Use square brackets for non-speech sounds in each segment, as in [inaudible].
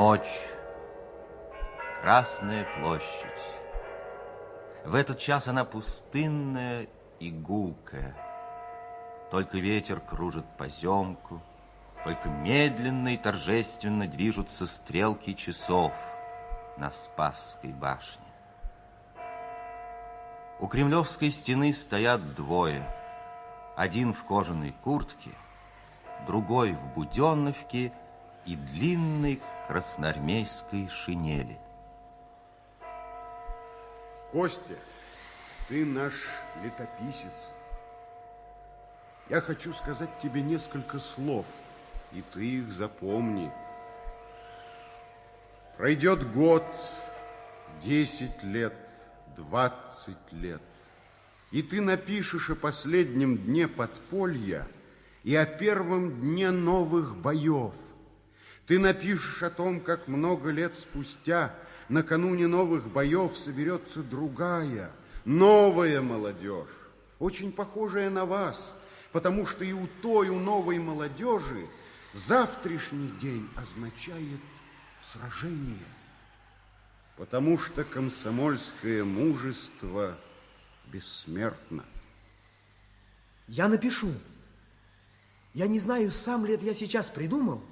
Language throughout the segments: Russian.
Ночь. Красная площадь. В этот час она пустынная и гулкая. Только ветер кружит поземку, только медленно и торжественно движутся стрелки часов на Спасской башне. У Кремлевской стены стоят двое. Один в кожаной куртке, другой в буденновке и длинной красноармейской шинели. Костя, ты наш летописец. Я хочу сказать тебе несколько слов, и ты их запомни. Пройдет год, десять лет, двадцать лет, и ты напишешь о последнем дне подполья и о первом дне новых боев. Ты напишешь о том, как много лет спустя, накануне новых боев, соберется другая, новая молодежь, очень похожая на вас, потому что и у той, у новой молодежи завтрашний день означает сражение. Потому что комсомольское мужество бессмертно. Я напишу. Я не знаю, сам ли это я сейчас придумал,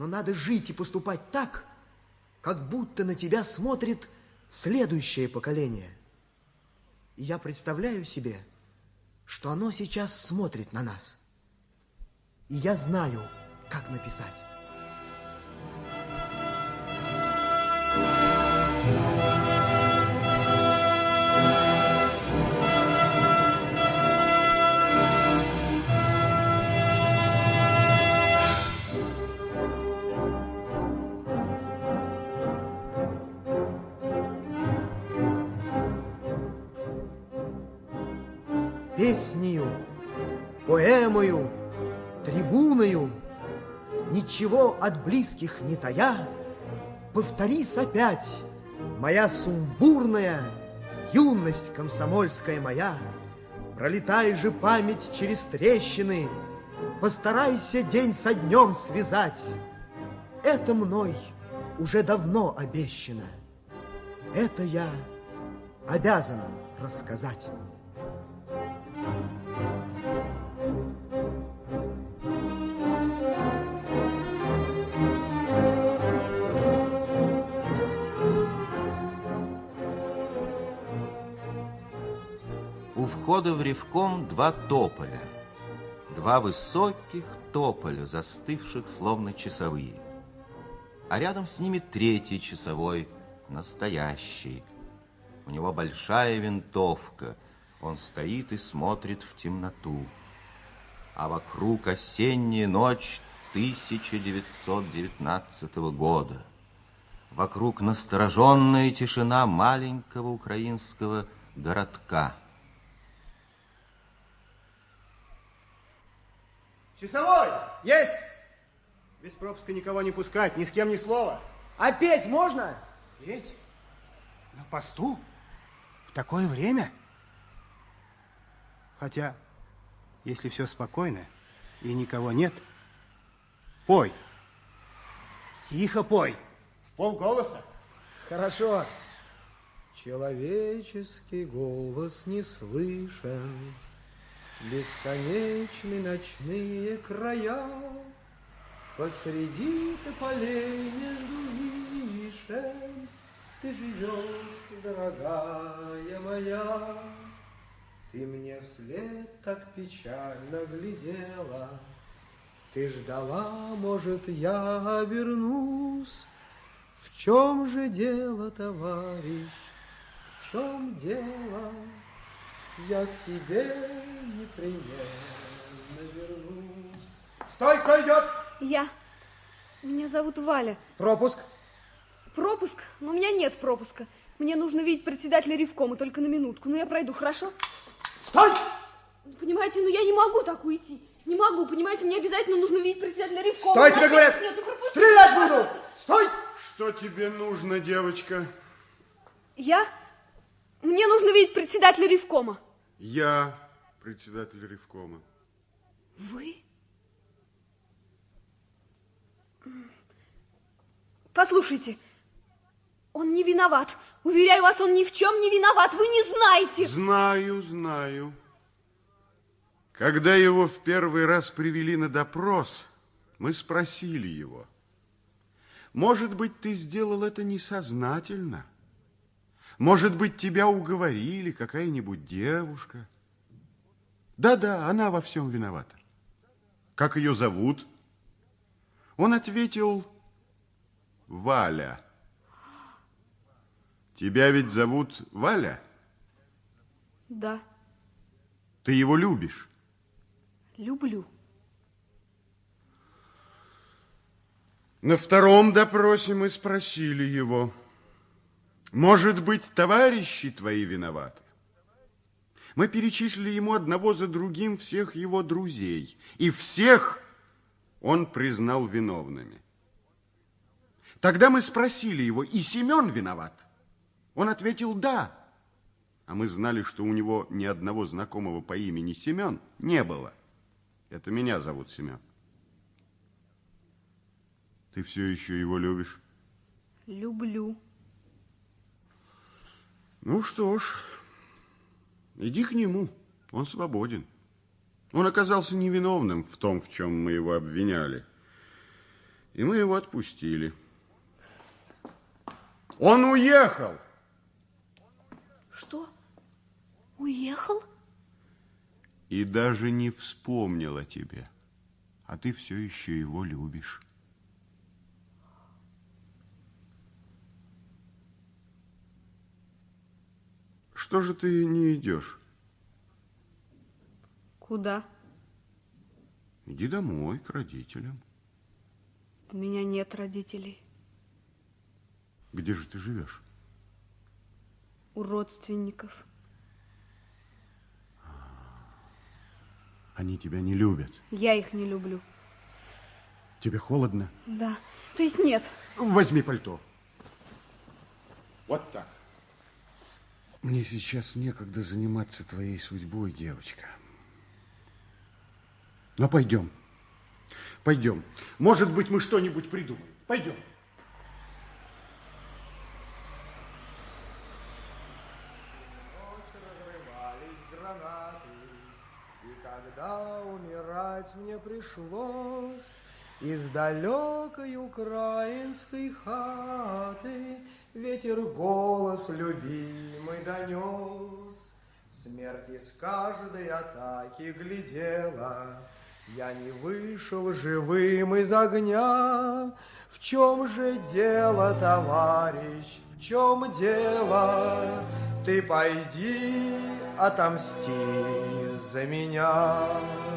но надо жить и поступать так, как будто на тебя смотрит следующее поколение. И я представляю себе, что оно сейчас смотрит на нас. И я знаю, как написать. Песнею, поэмою, трибуною, ничего от близких не тая, повторись опять, моя сумбурная, юность комсомольская моя, пролетай же память через трещины, постарайся день со днем связать. Это мной уже давно обещано, это я обязан рассказать. Входа в ревком два тополя. Два высоких тополя, застывших словно часовые. А рядом с ними третий часовой, настоящий. У него большая винтовка. Он стоит и смотрит в темноту. А вокруг осенняя ночь 1919 года. Вокруг настороженная тишина маленького украинского городка. Часовой! Есть! Без пропуска никого не пускать, ни с кем ни слова. А петь можно? Петь? На посту? В такое время? Хотя, если все спокойно и никого нет, пой. Тихо пой, в полголоса. Хорошо. Человеческий голос не слышен, Бесконечны ночные края, Посреди тополей между вишен Ты живешь, дорогая моя. Ты мне вслед так печально глядела, Ты ждала, может, я обернусь. В чем же дело, товарищ, в чем дело? Я к тебе непременно вернусь. Стой, кто идет? Я. Меня зовут Валя. Пропуск? Пропуск? Но у меня нет пропуска. Мне нужно видеть председателя Ревкома только на минутку. Ну, я пройду, хорошо? Стой! Понимаете, ну я не могу так уйти. Не могу, понимаете, мне обязательно нужно видеть председателя Ревкома. Стой, тебе говорят! Нет, ну Стрелять буду! Стой! Что тебе нужно, девочка? Я? Мне нужно видеть председателя Ревкома. Я председатель Ревкома. Вы? Послушайте, он не виноват. Уверяю вас, он ни в чем не виноват. Вы не знаете. Знаю, знаю. Когда его в первый раз привели на допрос, мы спросили его, может быть, ты сделал это несознательно? Может быть, тебя уговорили какая-нибудь девушка? Да-да, она во всем виновата. Как ее зовут? Он ответил, Валя. Тебя ведь зовут Валя? Да. Ты его любишь? Люблю. На втором допросе мы спросили его, может быть, товарищи твои виноваты? Мы перечислили ему одного за другим всех его друзей, и всех он признал виновными. Тогда мы спросили его, и Семен виноват? Он ответил «да». А мы знали, что у него ни одного знакомого по имени Семен не было. Это меня зовут Семен. Ты все еще его любишь? Люблю. Ну что ж, иди к нему, он свободен. Он оказался невиновным в том, в чем мы его обвиняли. И мы его отпустили. Он уехал! Что? Уехал? И даже не вспомнил о тебе. А ты все еще его любишь. Что же ты не идешь? Куда? Иди домой к родителям. У меня нет родителей. Где же ты живешь? У родственников. Они тебя не любят. Я их не люблю. Тебе холодно? Да. То есть нет. Возьми пальто. Вот так. Мне сейчас некогда заниматься твоей судьбой, девочка. Но пойдем. Пойдем. Может быть, мы что-нибудь придумаем. Пойдем. когда умирать мне пришлось, Из далекой украинской хаты Ветер голос любимый донес. Смерть из каждой атаки глядела, Я не вышел живым из огня. В чем же дело, товарищ, в чем дело? Ты пойди, отомсти за меня.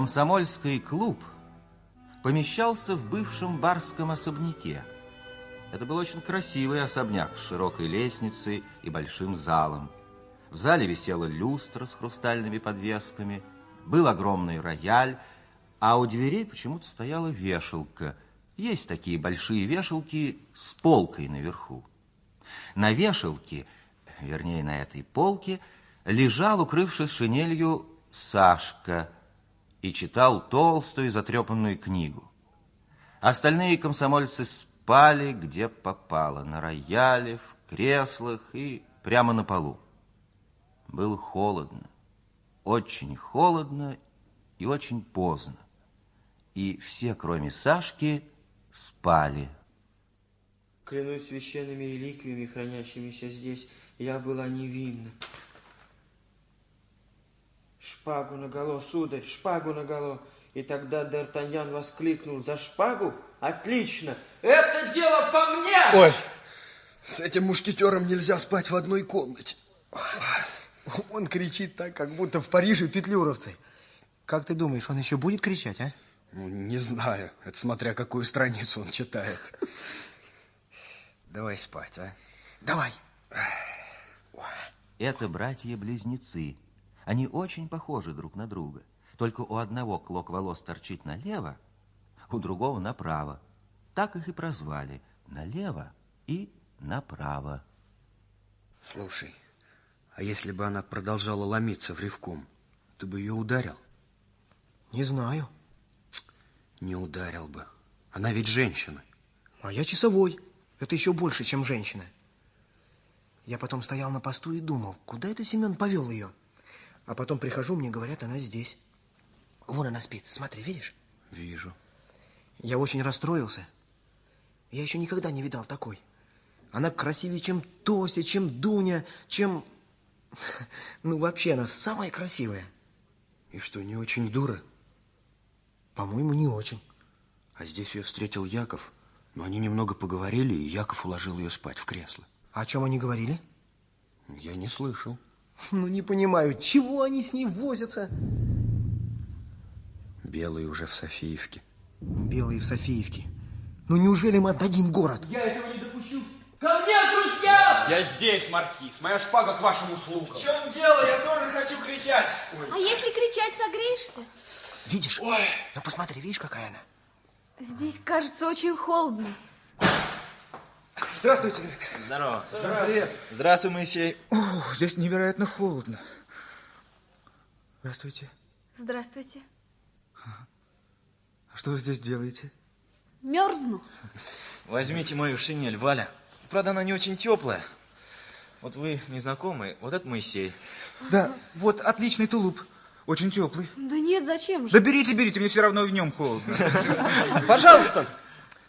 Комсомольский клуб помещался в бывшем барском особняке. Это был очень красивый особняк с широкой лестницей и большим залом. В зале висела люстра с хрустальными подвесками, был огромный рояль, а у дверей почему-то стояла вешалка. Есть такие большие вешалки с полкой наверху. На вешалке, вернее, на этой полке, лежал, укрывшись шинелью, Сашка – и читал толстую затрепанную книгу. Остальные комсомольцы спали, где попало, на рояле, в креслах и прямо на полу. Было холодно, очень холодно и очень поздно. И все, кроме Сашки, спали. Клянусь священными реликвиями, хранящимися здесь, я была невинна. Шпагу наголо, сударь, шпагу наголо. И тогда Д'Артаньян воскликнул за шпагу. Отлично! Это дело по мне! Ой, с этим мушкетером нельзя спать в одной комнате. Он кричит так, как будто в Париже петлюровцы. Как ты думаешь, он еще будет кричать, а? Ну, не знаю. Это смотря какую страницу он читает. Давай спать, а? Давай. Это братья-близнецы. Они очень похожи друг на друга. Только у одного клок волос торчит налево, у другого направо. Так их и прозвали. Налево и направо. Слушай, а если бы она продолжала ломиться в ревком, ты бы ее ударил? Не знаю. Не ударил бы. Она ведь женщина. А я часовой. Это еще больше, чем женщина. Я потом стоял на посту и думал, куда это Семен повел ее. А потом прихожу, мне говорят, она здесь. Вон она спит. Смотри, видишь? Вижу. Я очень расстроился. Я еще никогда не видал такой. Она красивее, чем Тося, чем Дуня, чем... [laughs] Ну, вообще, она самая красивая. И что, не очень дура? По-моему, не очень. А здесь ее встретил Яков. Но они немного поговорили, и Яков уложил ее спать в кресло. О чем они говорили? Я не слышал. Ну, не понимаю, чего они с ней возятся? Белый уже в Софиевке. Белый в Софиевке. Ну, неужели мы отдадим город? Я этого не допущу. Ко мне, друзья! Я здесь, Маркиз. Моя шпага к вашим услугам. В чем дело? Я тоже хочу кричать. А если кричать, согреешься? Видишь? Ой. Ну, посмотри, видишь, какая она? Здесь, кажется, очень холодно. Здравствуйте. Здорово. Привет. Здравствуй, Моисей. Ох, здесь невероятно холодно. Здравствуйте. Здравствуйте. А что вы здесь делаете? Мерзну. Возьмите мою шинель, Валя. Правда, она не очень теплая. Вот вы незнакомые, вот это Моисей. Да, вот отличный тулуп. Очень теплый. Да нет, зачем же? Да берите, берите, мне все равно в нем холодно. Пожалуйста.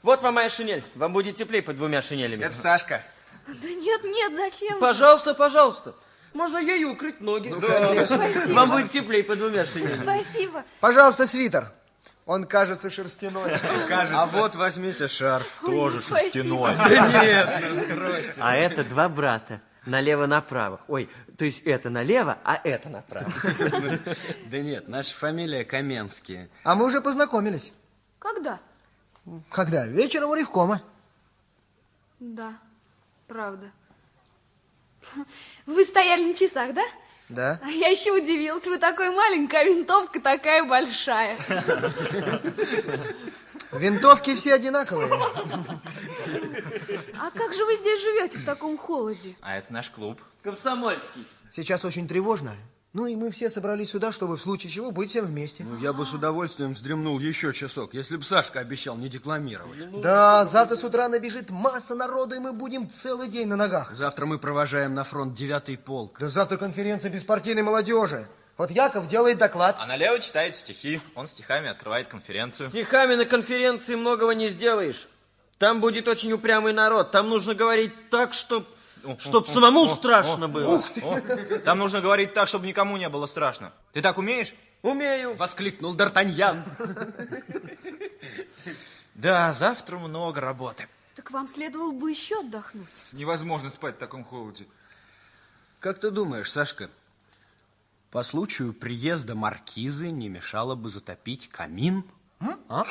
Вот вам моя шинель. Вам будет теплее под двумя шинелями. Это Сашка. Да нет, нет, зачем? Пожалуйста, пожалуйста. Можно ею укрыть ноги. Ну, Спасибо. Вам будет теплее под двумя шинелями. Спасибо. Пожалуйста, свитер. Он кажется шерстяной. [laughs] А вот возьмите шарф. Тоже шерстяной. [laughs] А это два брата. Налево-направо. Ой, то есть это налево, а это направо. [laughs] Да нет, наша фамилия Каменские. А мы уже познакомились. Когда? Когда? Вечером у Ревкома. Да, правда. Вы стояли на часах, да? Да. А я еще удивилась, вы такой маленький, а винтовка такая большая. Винтовки все одинаковые. А как же вы здесь живете в таком холоде? А это наш клуб. Комсомольский. Сейчас очень тревожно. Ну и мы все собрались сюда, чтобы в случае чего быть всем вместе. Ну, я бы с удовольствием вздремнул еще часок, если бы Сашка обещал не декламировать. Да, завтра с утра набежит масса народу, и мы будем целый день на ногах. Завтра мы провожаем на фронт девятый полк. Да завтра конференция беспартийной молодежи. Вот Яков делает доклад. А налево читает стихи. Он стихами открывает конференцию. Стихами на конференции многого не сделаешь. Там будет очень упрямый народ. Там нужно говорить так, чтоб, чтоб самому страшно было. Там нужно говорить так, чтобы никому не было страшно. Ты так умеешь? Умею. Воскликнул Д'Артаньян. Да, завтра много работы. Так вам следовало бы еще отдохнуть. Невозможно спать в таком холоде. Как ты думаешь, Сашка, по случаю приезда маркизы не мешало бы затопить камин? А?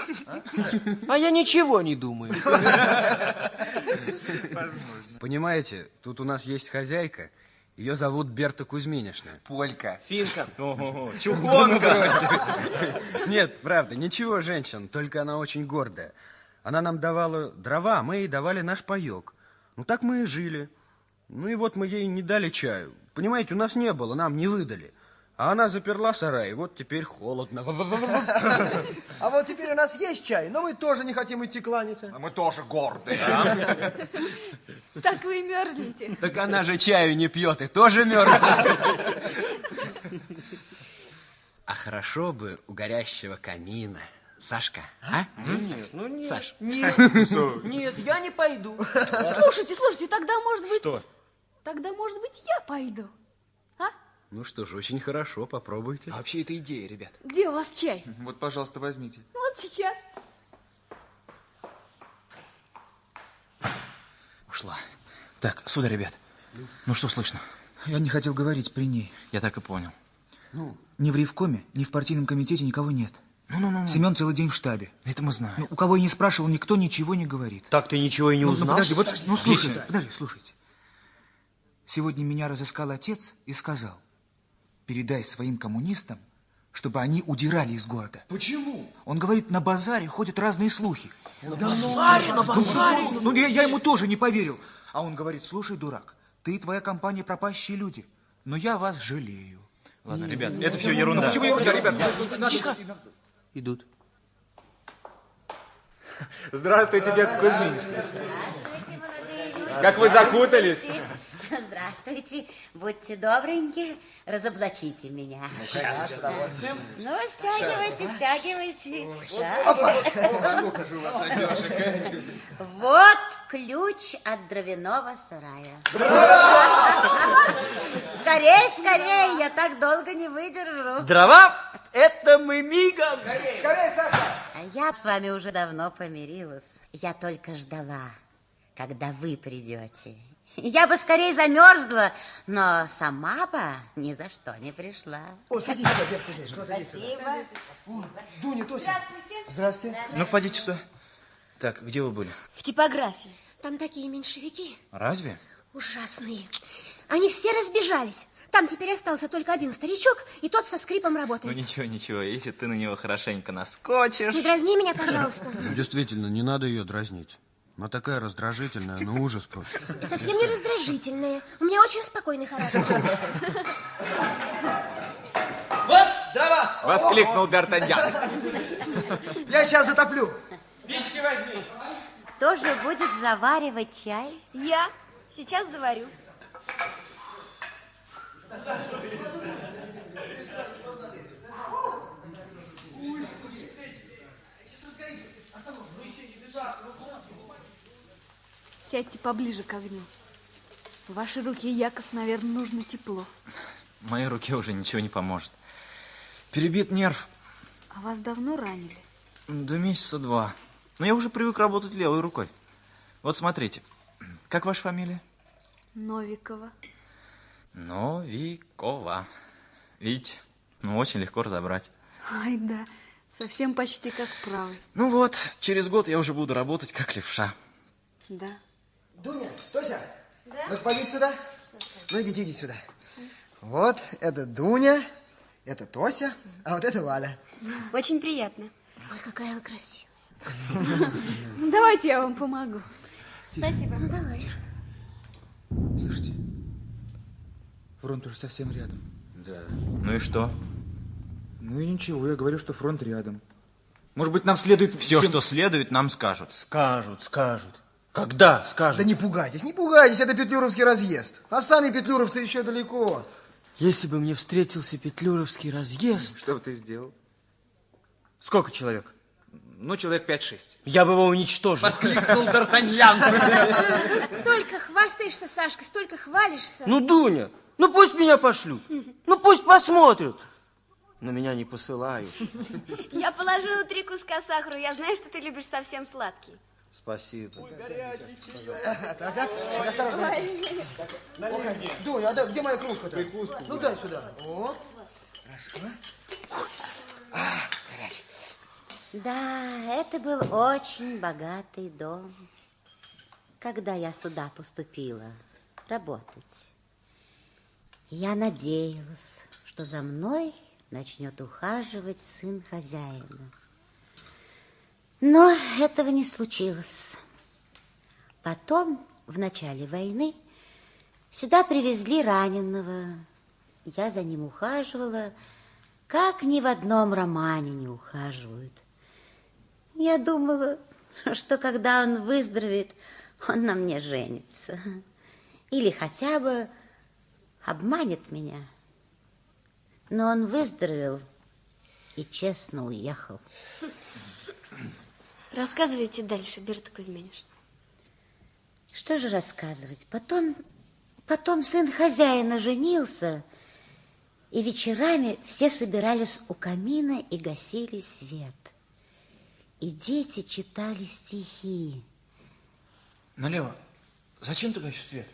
А я ничего не думаю. Понимаете, тут у нас есть хозяйка, ее зовут Берта Кузьминишна. Полька. Финка. Ого, Чухонка. Нет, правда, ничего, женщин, только она очень гордая. Она нам давала дрова, мы ей давали наш паек. Ну, так мы и жили. Ну, и вот мы ей не дали чаю. Понимаете, у нас не было, нам не выдали. А она заперла сарай, и вот теперь холодно. А вот теперь у нас есть чай, но мы тоже не хотим идти кланяться. А мы тоже гордые. Так вы и мерзнете. Так она же чаю не пьет и тоже мерзнет. А хорошо бы у горящего камина. Сашка, а? Нет, ну нет. Саш. Нет, нет, я не пойду. Слушайте, слушайте, тогда, может быть... Что? Тогда, может быть, я пойду. Ну что ж, очень хорошо, попробуйте. А вообще это идея, ребят. Где у вас чай? Вот, пожалуйста, возьмите. Вот сейчас. Ушла. Так, сюда, ребят. Ну что слышно? Я не хотел говорить при ней. Я так и понял. Ни в Ревкоме, ни в партийном комитете никого нет. Ну-ну-ну. Семен целый день в штабе. Это мы знаем. Ну, у кого я не спрашивал, никто ничего не говорит. Так ты ничего и не Ну, ну, узнал? подожди, вот, ну, слушайте, подожди, слушайте. Сегодня меня разыскал отец и сказал, передай своим коммунистам, чтобы они удирали из города. Почему? Он говорит, на базаре ходят разные слухи. На базаре, на базаре? Ну, ну, я, я ему тоже не поверил. А он говорит, слушай, дурак, ты и твоя компания пропащие люди, но я вас жалею. Ладно, ребят, это все ерунда. Ну, почему ерунда, ребят? Тихо. Идут. Здравствуйте, Бет Кузьминич. Здравствуйте, молодые люди. Как вы закутались? [laughs] Здравствуйте. Будьте добренькие, разоблачите меня. Ну, конечно, с удовольствием. Ну, стягивайте, стягивайте. Опа! Так. Сколько же у вас одежек, [laughs] Вот ключ от дровяного сарая. Скорей, скорей, я так долго не выдержу. Дрова? Это мы мигом. Скорее, Саша! А я с вами уже давно помирилась. Я только ждала, когда вы придете. Я бы скорее замерзла, но сама бы ни за что не пришла. О, садись садись сюда. Спасибо. Дуня, Тося. Здравствуйте. Здравствуйте. Ну, пойдите сюда. Так, где вы были? В типографии. Там такие меньшевики Разве? ужасные. Они все разбежались. Там теперь остался только один старичок, и тот со скрипом Ну, работает. ничего, ничего, если ты на него хорошенько наскочишь... Не дразни меня, пожалуйста. Действительно, не надо ее дразнить. Она такая раздражительная, ну ужас просто. И совсем не раздражительные. У меня очень спокойный характер. Вот дрова. Воскликнул Д'Артаньян. Я сейчас затоплю. Спички возьми. Кто же будет заваривать чай? Я сейчас заварю. Сядьте поближе к огню. В ваши руки, Яков, наверное, нужно тепло. Моей руке уже ничего не поможет. Перебит нерв. А вас давно ранили? До месяца два. Но я уже привык работать левой рукой. Вот смотрите. Как ваша фамилия? Новикова. Новикова. Видите? Ну, очень легко разобрать. Ай, да. Совсем почти как правый. Ну вот, через год я уже буду работать как левша. Да. Дуня, Тося, ну поди сюда. Ну идите, идите сюда. Вот, это Дуня, это Тося, а вот это Валя. Очень приятно. Ой, какая вы красивая. [laughs] Давайте я вам помогу. Спасибо. Ну, давай. Слышите, фронт уже совсем рядом. Да. Ну и что? Ну и ничего, я говорю, что фронт рядом. Может быть, нам следует... Все, всем- что следует, нам скажут. Скажут, скажут. Когда скажут? Да не пугайтесь, не пугайтесь, это Петлюровский разъезд. А сами петлюровцы еще далеко. Если бы мне встретился Петлюровский разъезд... Что бы ты сделал? Сколько человек? Ну, человек 5-6. Я бы его уничтожил. [laughs] Столько хвастаешься, Сашка, столько хвалишься. Ну, Дуня, ну пусть меня пошлют. Ну, пусть посмотрят. Но меня не посылают. Я положила три куска сахара. Я знаю, что ты любишь совсем сладкий. Спасибо. Так, осторожно. Ох, Дуня, а где моя кружка-то? Ну дай сюда. Вот. Хорошо. Да, это был очень богатый дом. Когда я сюда поступила работать, я надеялась, что за мной начнет ухаживать сын хозяина. Но этого не случилось. Потом, в начале войны, сюда привезли раненого. Я за ним ухаживала, как ни в одном романе не ухаживают. Я думала, что когда он выздоровеет, он на мне женится. Или хотя бы обманет меня. Но он выздоровел и честно уехал. Рассказывайте дальше, Берта Кузьминична. Что же рассказывать? Потом, потом сын хозяина женился, и вечерами все собирались у камина и гасили свет. И дети читали стихи. Налево. Зачем ты гасишь свет?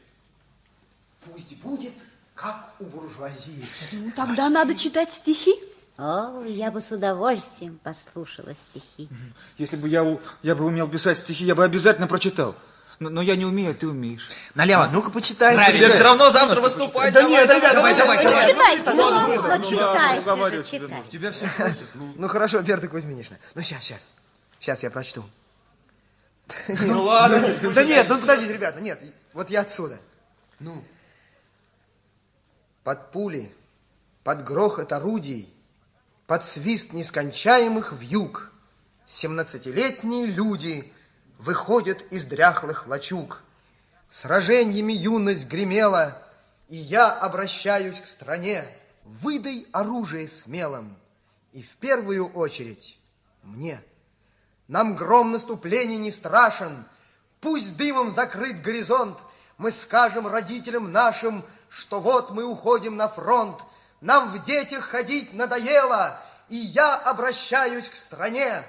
Пусть будет, как у буржуазии. Ну, тогда надо читать стихи. О, я бы с удовольствием послушала стихи. Если бы я, у- я бы умел писать стихи, я бы обязательно прочитал. Но, но я не умею, а ты умеешь. Налево, ну-ка почитай. Правильно. Тебе все равно завтра выступать. Да нет, ребята, давай, давай, давай, давай. Читайте, ну, Ну, ну, читайте же. Тебя все Ну хорошо, Берта Кузьминична. Ну сейчас, сейчас. Сейчас я прочту. Ну ладно. Да нет, ну подождите, ребята, нет. Вот я отсюда. Ну. Под пули, под грохот орудий, под свист нескончаемых вьюг Семнадцатилетние люди выходят из дряхлых лачуг. Сражениями юность гремела, и я обращаюсь к стране. Выдай оружие смелым, и в первую очередь мне. Нам гром наступлений не страшен, пусть дымом закрыт горизонт, мы скажем родителям нашим, что вот мы уходим на фронт, нам в детях ходить надоело, и я обращаюсь к стране.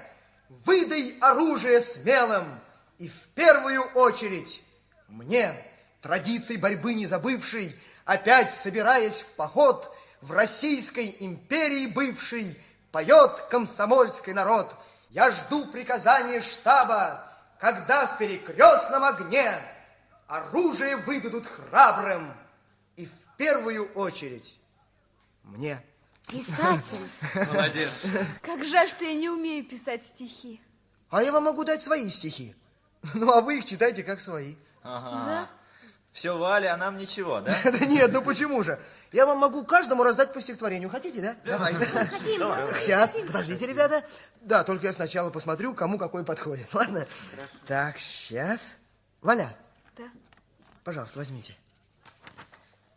Выдай оружие смелым, и в первую очередь мне, традиций борьбы не забывший, опять собираясь в поход, в Российской империи бывшей, поет комсомольский народ. Я жду приказания штаба, когда в перекрестном огне оружие выдадут храбрым, и в первую очередь мне. Писатель. [laughs] Молодец. Как жаль, что я не умею писать стихи. А я вам могу дать свои стихи. [laughs] Ну, а вы их читайте как свои. Ага. Все, Валя, а нам ничего, да? [laughs] Да нет, ну почему же? Я вам могу каждому раздать по стихотворению. Хотите, да? Давай. Хотим. Давай. Сейчас, подождите, ребята. Да, только я сначала посмотрю, кому какой подходит. Ладно? Так, сейчас. Валя. Да. Пожалуйста, возьмите.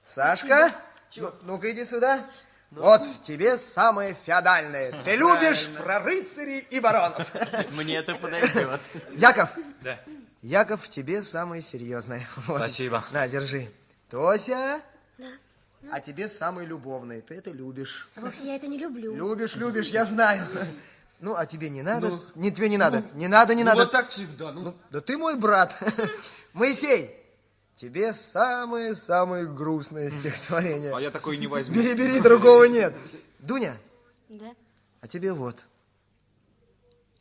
Сашка, ну- ну-ка иди сюда. Вот тебе самое феодальное. [laughs] Ты любишь про рыцарей и баронов. [laughs] Мне это подойдет. Яков. Да. Яков, тебе самое серьезное. [laughs] Вот. Спасибо. На, держи. Тося. А тебе самый любовный. Ты это любишь. А вовсе я это не люблю. Любишь, любишь, я знаю. Ну, а тебе не надо? не, тебе не надо. не надо, не ну, надо. вот так всегда, ну. да ты мой брат. Моисей, тебе самое-самое грустное стихотворение. А я такой не возьму. Бери, бери, другого нет. Дуня, Да. а тебе вот.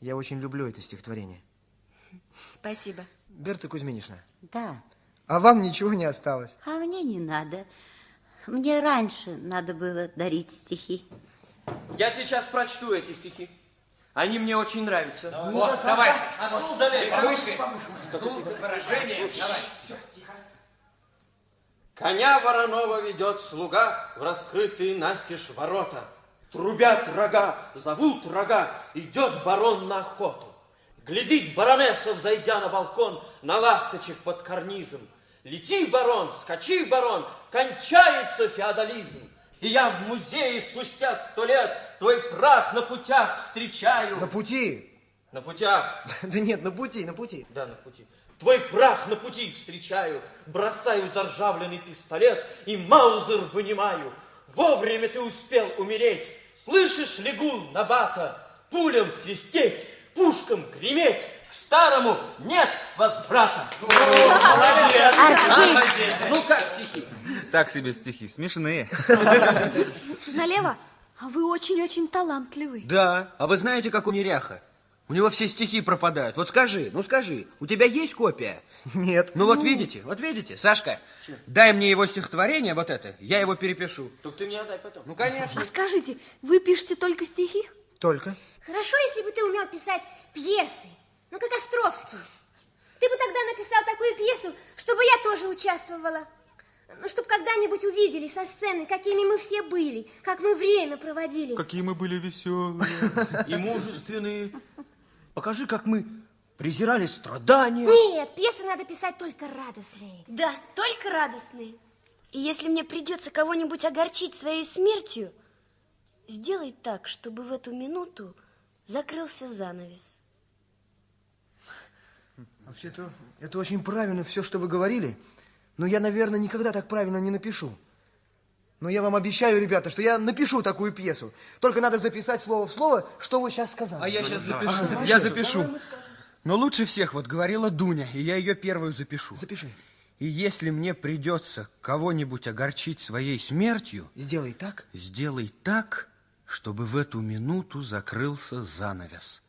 Я очень люблю это стихотворение. Спасибо. Берта Кузьминична, Да. а вам ничего не осталось? А мне не надо. Мне раньше надо было дарить стихи. Я сейчас прочту эти стихи. Они мне очень нравятся. Вот, давай. А стул залезь, повыше. Ну, выражение, давай. Коня вороного ведет слуга в раскрытые настежь ворота. Трубят рога, зовут рога, идет барон на охоту. Глядит баронесса, взойдя на балкон, на ласточек под карнизом. Лети, барон, скачи, барон, кончается феодализм. И я в музее спустя сто лет твой прах на путях встречаю. На пути. На путях. [laughs] Да нет, на пути, на пути. Да, на пути. Твой прах на пути встречаю, бросаю заржавленный пистолет и маузер вынимаю. Вовремя ты успел умереть. Слышишь, лягун Набата, пулям свистеть, пушкам греметь, к старому нет возврата. Ну как стихи? Так себе стихи, смешные. Налево? А вы очень-очень талантливый. Да, а вы знаете, как у неряха? У него все стихи пропадают. Вот скажи, ну скажи, у тебя есть копия? Нет. Ну вот видите, вот видите, Сашка, дай мне его стихотворение, вот это, я его перепишу. Только ты мне отдай потом. Ну, конечно. А скажите, вы пишете только стихи? Только. Хорошо, если бы ты умел писать пьесы. Ну, как Островский. Ты бы тогда написал такую пьесу, чтобы я тоже участвовала. Ну, чтобы когда-нибудь увидели со сцены, какими мы все были, как мы время проводили. Какие мы были веселые. И мужественные. Покажи, как мы презирали страдания. Нет, пьесы надо писать только радостные. Да, только радостные. И если мне придется кого-нибудь огорчить своей смертью, сделай так, чтобы в эту минуту закрылся занавес. Вообще, это, это очень правильно все, что вы говорили. Но я, наверное, никогда так правильно не напишу. Но я вам обещаю, ребята, что я напишу такую пьесу. Только надо записать слово в слово, что вы сейчас сказали. А я сейчас запишу. Запиши. я запишу. Но лучше всех вот говорила Дуня, и я ее первую запишу. Запиши. И если мне придется кого-нибудь огорчить своей смертью... Сделай так. Сделай так, чтобы в эту минуту закрылся занавес.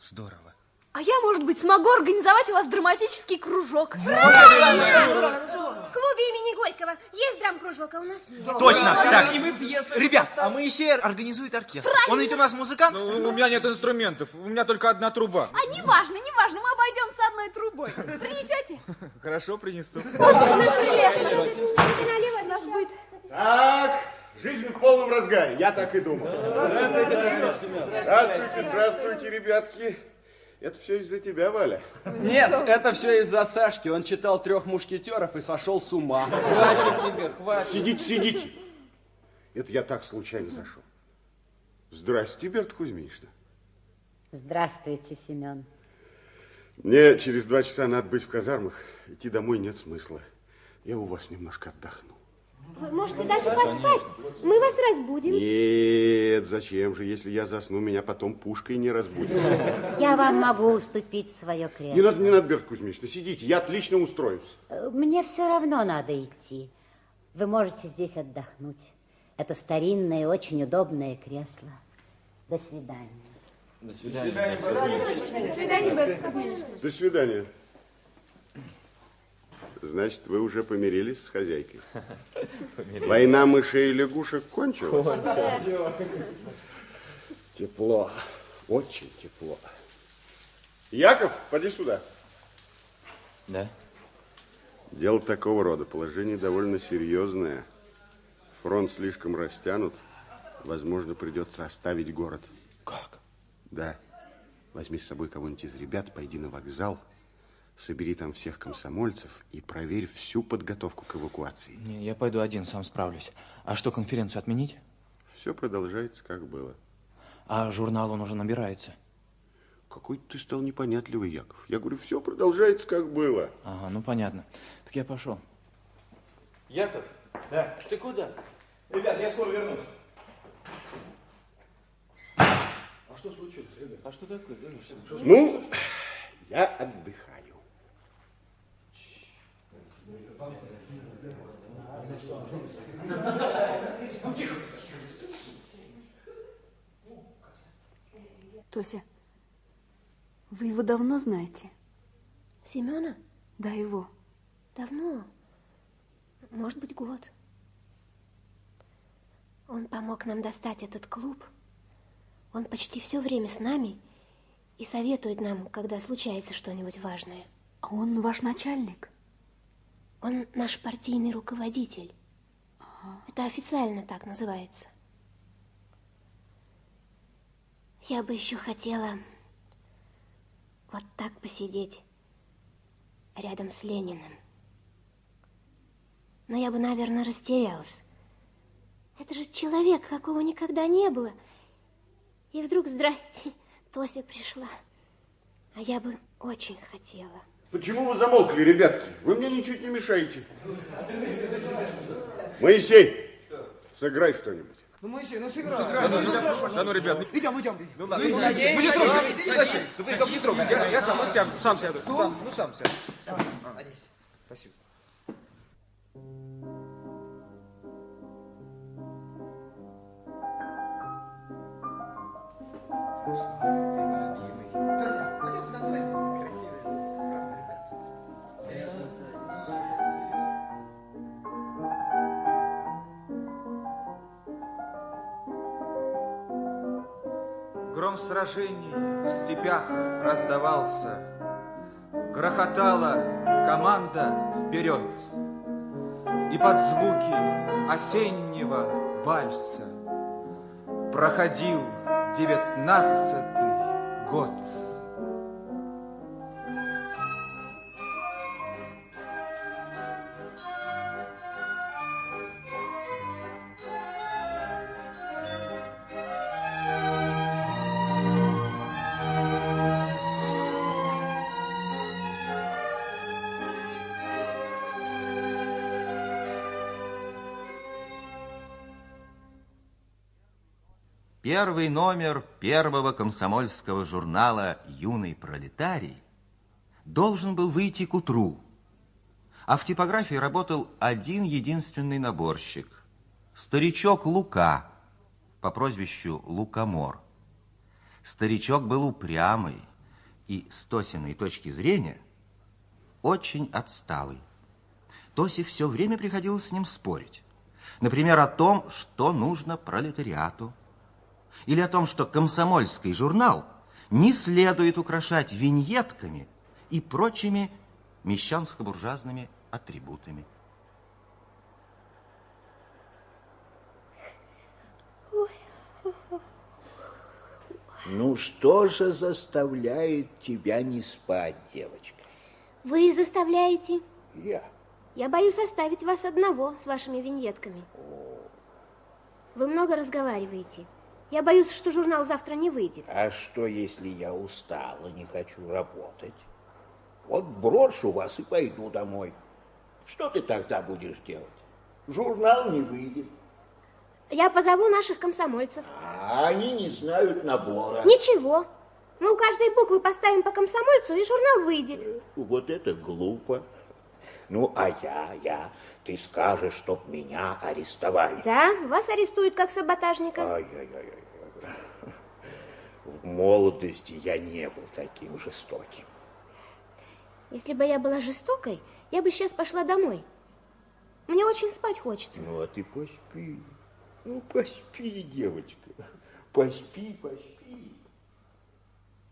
Здорово. А я, может быть, смогу организовать у вас драматический кружок. В клубе имени Горького есть драм-кружок, а у нас нет. Точно. Так, И мы пьесу ребят, а Моисей организует оркестр. Он ведь у нас музыкант. Ну, у меня нет инструментов, у меня только одна труба. А не важно, не важно, мы обойдемся одной трубой. Принесете? Хорошо, принесу. Налево нас будет. Так, жизнь в полном разгаре, я так и думал. Здравствуйте, здравствуйте, здравствуйте, ребятки. Это все из-за тебя, Валя? Нет, это все из-за Сашки. Он читал трех мушкетеров и сошел с ума. Хватит тебе, хватит. Сидите, сидите. Это я так случайно зашел. Здрасте, Берта Кузьминична. Здравствуйте, Семен. Мне через два часа надо быть в казармах. Идти домой нет смысла. Я у вас немножко отдохну. Вы можете даже поспать. Мы вас разбудим. Нет, зачем же, если я засну, меня потом пушкой не разбудит. Я вам могу уступить свое кресло. Не надо, не надо, Берта Кузьминична, сидите, я отлично устроюсь. Э, Мне все равно надо идти. Вы можете здесь отдохнуть. Это старинное очень удобное кресло. До свидания. До свидания. До свидания, Берта Кузьминична. До свидания. Значит, вы уже помирились с хозяйкой? [laughs] Война мышей и лягушек кончилась? Тепло, очень тепло. Яков, поди сюда. Да? Дело такого рода, положение довольно серьезное. Фронт слишком растянут, возможно, придется оставить город. Как? Да. Возьми с собой кого-нибудь из ребят, пойди на вокзал, собери там всех комсомольцев и проверь всю подготовку к эвакуации. Не, я пойду один, сам справлюсь. А что, конференцию отменить? Все продолжается, как было. А журнал он уже набирается. Какой ты стал непонятливый, Яков. Я говорю, все продолжается, как было. Ага, ну понятно. Так я пошел. Яков, Да. ты куда? Ребят, я скоро вернусь. А что случилось, ребят? А что такое? Ну, я отдыхаю. Тося, вы его давно знаете? Семена? Да, его. Давно. Может быть, год. Он помог нам достать этот клуб. Он почти все время с нами и советует нам, когда случается что-нибудь важное. А он ваш начальник? Он наш партийный руководитель. Это официально так называется. Я бы еще хотела вот так посидеть рядом с Лениным. Но я бы, наверное, растерялась. Это же человек, какого никогда не было. И вдруг, здрасте, Тося пришла. А я бы очень хотела. Почему вы замолкли, ребятки? Вы мне ничуть не мешаете. Моисей, сыграй что-нибудь. Ну, Моисей, ну сыграй. Да ну, ребят, да ну, ребят. Идем, идем. Ну ладно, Ну, ну, садись, ну, не садись, трогай, садись, Зачем? садись. Ну, как не трогайте, я, я сам, ну, сам, сам сяду. Ну? Сам, ну, сам сяду. Давай, садись. Спасибо. Тося, Гром сражений в степях раздавался. Грохотала команда вперед. И под звуки осеннего вальса проходил девятнадцатый год. Первый номер первого комсомольского журнала «Юный пролетарий» должен был выйти к утру, а в типографии работал один единственный наборщик – старичок Лука по прозвищу Лукомор. Старичок был упрямый и с Тосиной точки зрения очень отсталый. Тосе все время приходилось с ним спорить. Например, о том, что нужно пролетариату. Или о том, что комсомольский журнал не следует украшать виньетками и прочими мещанско-буржуазными атрибутами. Ну, что же заставляет тебя не спать, девочка? Вы заставляете? Я. Я боюсь оставить вас одного с вашими виньетками. Вы много разговариваете. Я боюсь, что журнал завтра не выйдет. А что, если я устала, не хочу работать? Вот брошу вас и пойду домой. Что ты тогда будешь делать? Журнал не выйдет. Я позову наших комсомольцев. А они не знают набора. Ничего. Мы у каждой буквы поставим по комсомольцу, и журнал выйдет. Вот это глупо. Ну, а я, я, ты скажешь, чтоб меня арестовали. Да, вас арестуют как саботажника. Ай-яй-яй. В молодости я не был таким жестоким. Если бы я была жестокой, я бы сейчас пошла домой. Мне очень спать хочется. Ну, а ты поспи. Ну, поспи, девочка. Поспи, поспи.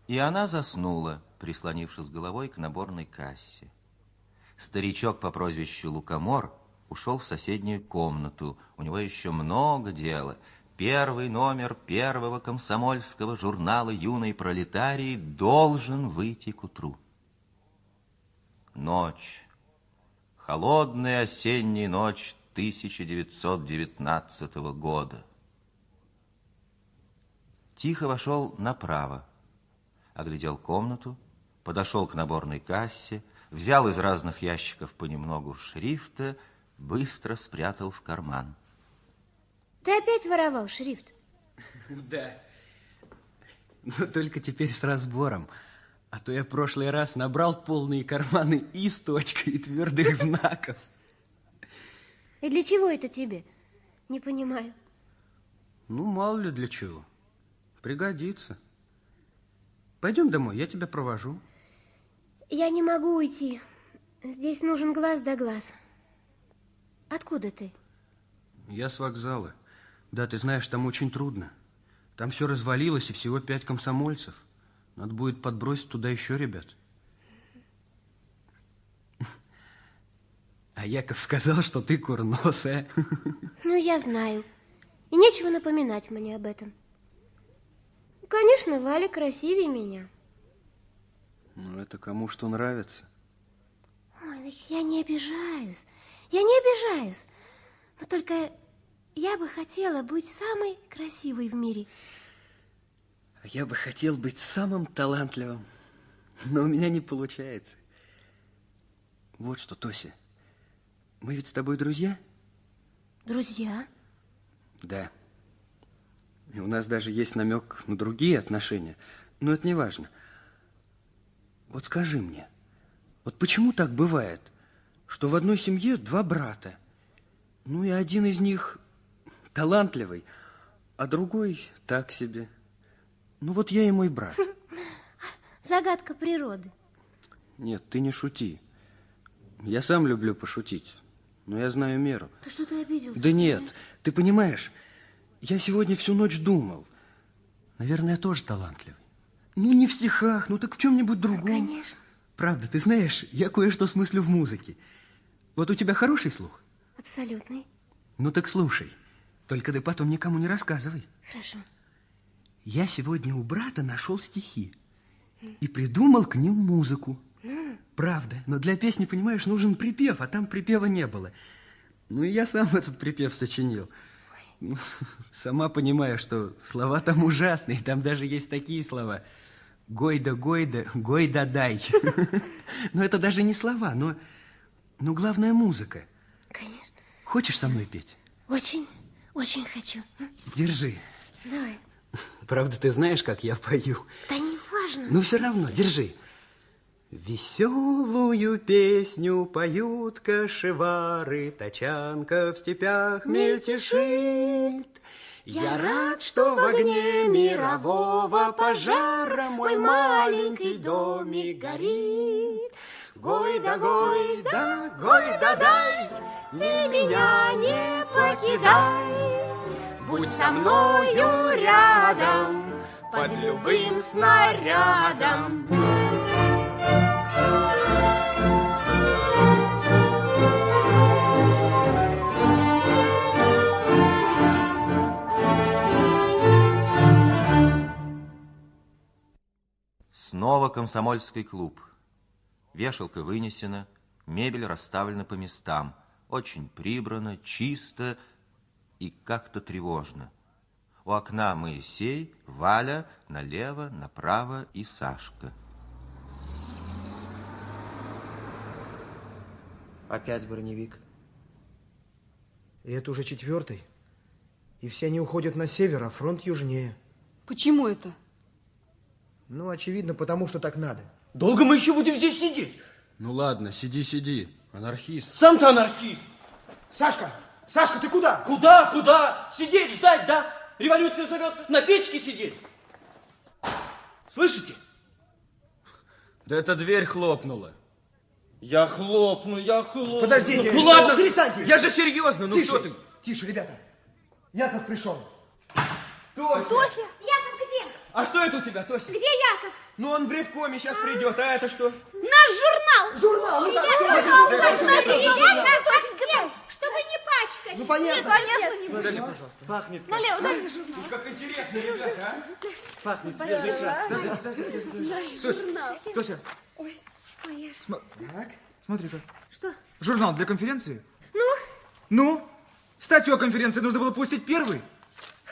И она заснула, прислонившись головой к наборной кассе. Старичок по прозвищу Лукомор ушел в соседнюю комнату. У него еще много дела. Первый номер первого комсомольского журнала «Юный пролетарий» должен выйти к утру. Ночь. Холодная осенняя ночь 1919 года. Тихо вошел направо, оглядел комнату, подошел к наборной кассе, взял из разных ящиков понемногу шрифта, быстро спрятал в карман. Ты опять воровал шрифт? [laughs] Да. Но только теперь с разбором. А то я в прошлый раз набрал полные карманы и с точкой, и твердых [laughs] знаков. И для чего это тебе? Не понимаю. Ну, мало ли для чего. Пригодится. Пойдем домой, я тебя провожу. Я не могу уйти. Здесь нужен глаз да глаз. Откуда ты? Я с вокзала. Да, ты знаешь, там очень трудно. Там все развалилось, и всего пять комсомольцев. Надо будет подбросить туда еще ребят. А Яков сказал, что ты курносая. Ну, я знаю. И нечего напоминать мне об этом. Конечно, Валя красивее меня. Ну, это кому что нравится. Ой, я не обижаюсь. Я не обижаюсь. Но только я бы хотела быть самой красивой в мире. А я бы хотел быть самым талантливым. Но у меня не получается. Вот что, Тося. Мы ведь с тобой друзья? Друзья? Да. И у нас даже есть намек на другие отношения. Но это не важно. Вот скажи мне, вот почему так бывает, что в одной семье два брата, ну и один из них талантливый, а другой так себе. Ну вот я и мой брат. [laughs] Загадка природы. Нет, ты не шути. Я сам люблю пошутить, но я знаю меру. Ты что, ты обиделся? Да нет, ты понимаешь, я сегодня всю ночь думал. Наверное, я тоже талантливый. Ну, не в стихах, ну так в чем-нибудь другом. Конечно. Правда, ты знаешь, я кое-что смыслю в музыке. Вот у тебя хороший слух? Абсолютный. Ну так слушай, только ты потом никому не рассказывай. Хорошо. Я сегодня у брата нашел стихи и придумал к ним музыку. Правда, но для песни, понимаешь, нужен припев, а там припева не было. Ну и я сам этот припев сочинил. Ну, [laughs] сама понимаю, что слова там ужасные, там даже есть такие слова. Гойда, гойда, гойда дай. [laughs] Но это даже не слова, но, но главное музыка. Конечно. Хочешь со мной петь? Очень, очень хочу. Держи. Давай. Правда, ты знаешь, как я пою? Да не важно. Ну, все равно, держи. Веселую песню поют кашевары, Тачанка в степях мельтешит. Я рад, что в огне мирового пожара Мой маленький домик горит. Гой да гой да, гой да дай, Ты меня не покидай. Будь со мною рядом, под любым снарядом. Снова комсомольский клуб. Вешалка вынесена, мебель расставлена по местам. Очень прибрано, чисто и как-то тревожно. У окна Моисей, Валя, налево, направо и Сашка. Опять броневик. И это уже четвертый. И все они уходят на север, а фронт южнее. Почему это? Ну, очевидно, потому что так надо. Долго мы еще будем здесь сидеть? Ну ладно, сиди, сиди. Анархист. Сам ты анархист. Сашка! Сашка, ты куда? Куда, куда? Сидеть, ждать, да? Революция зовет на печке сидеть. Слышите? Да эта дверь хлопнула. Я хлопну, я хлопну. Подождите, Ну, ладно. перестаньте. Я же серьезно, ну тише, что ты? Тише, ребята. Яков пришел. Тося! Где? А что это у тебя, Тося? Где Яков? Ну, он в бревкоме сейчас придет, а это что? Наш журнал! Журнал! Ну, да, журнал, смотри. Тося, где? Чтобы не пачкать. Ну, понятно. Нет, конечно, не буду. пожалуйста. Пахнет. Налево, дай мне журнал. Как интересно, ребята, а? Пахнет свежий час. Наш журнал. Тося, Ой, я ж... Так. смотри-ка. Что? Журнал для конференции? Ну? Ну? Статью о конференции нужно было пустить первой?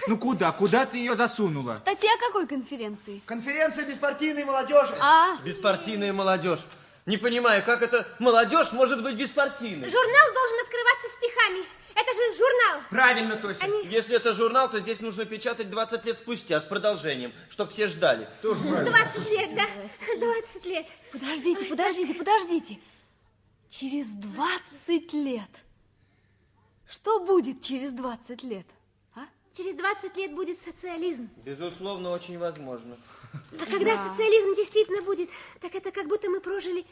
Ну куда? Куда ты ее засунула? Статья какой конференции? Конференция беспартийной молодежи. А, Беспартийная молодежь. Не понимаю, как это молодежь может быть беспартийной? Журнал должен открываться стихами. Это же журнал. Правильно, Тося. Они... Если это журнал, то здесь нужно печатать 20 лет спустя с продолжением, чтобы все ждали. 20 лет, да. 20 лет. подождите, подождите, подождите. Через 20 лет. Что будет через 20 лет? Через 20 лет будет социализм. Безусловно, очень возможно. А когда социализм действительно будет, так это как будто мы прожили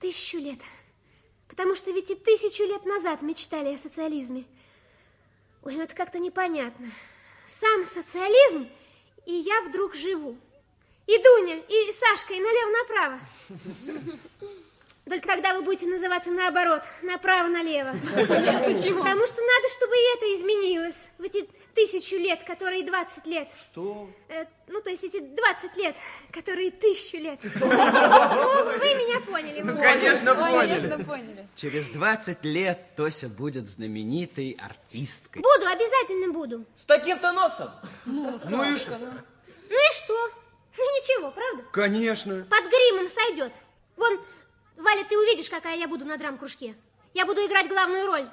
тысячу лет. Потому что ведь и тысячу лет назад мечтали о социализме. Ой, ну это как-то непонятно. Сам социализм, и я вдруг живу. И Дуня, и Сашка, и налево-направо. Только когда вы будете называться наоборот, направо-налево. Почему? Потому что надо, чтобы и это изменилось в эти тысячу лет, которые 20 лет. Что? Э, ну, то есть эти 20 лет, которые тысячу лет. [laughs] Ну, вы меня поняли. Ну, конечно, поняли. Конечно, поняли. Через 20 лет Тося будет знаменитой артисткой. Буду, обязательно буду. С таким-то носом? Ну и что? Ну и что? Ну ничего, правда? Конечно. Под гримом сойдет. Вон, Валя, ты увидишь, какая я буду на драм-кружке. Я буду играть главную роль.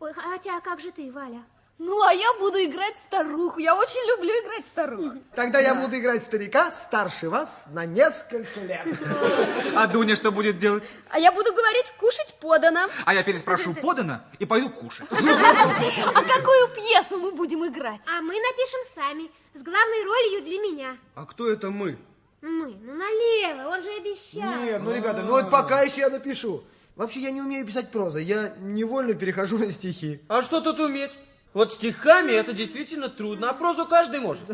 Ой, хотя как же ты, Валя? Ну, а я буду играть старуху. Я очень люблю играть старуху. [laughs] Тогда я буду играть старика старше вас на несколько лет. [laughs] А Дуня что будет делать? А я буду говорить «кушать подано». А я переспрошу подано и пойду кушать. [laughs] А какую пьесу мы будем играть? А мы напишем сами, с главной ролью для меня. А кто это мы? Мы, ну налево, он же обещал. Нет, ну, ребята, ну вот пока еще я напишу. Вообще, я не умею писать прозу, я невольно перехожу на стихи. А что тут уметь? Вот стихами это действительно трудно, а прозу каждый может.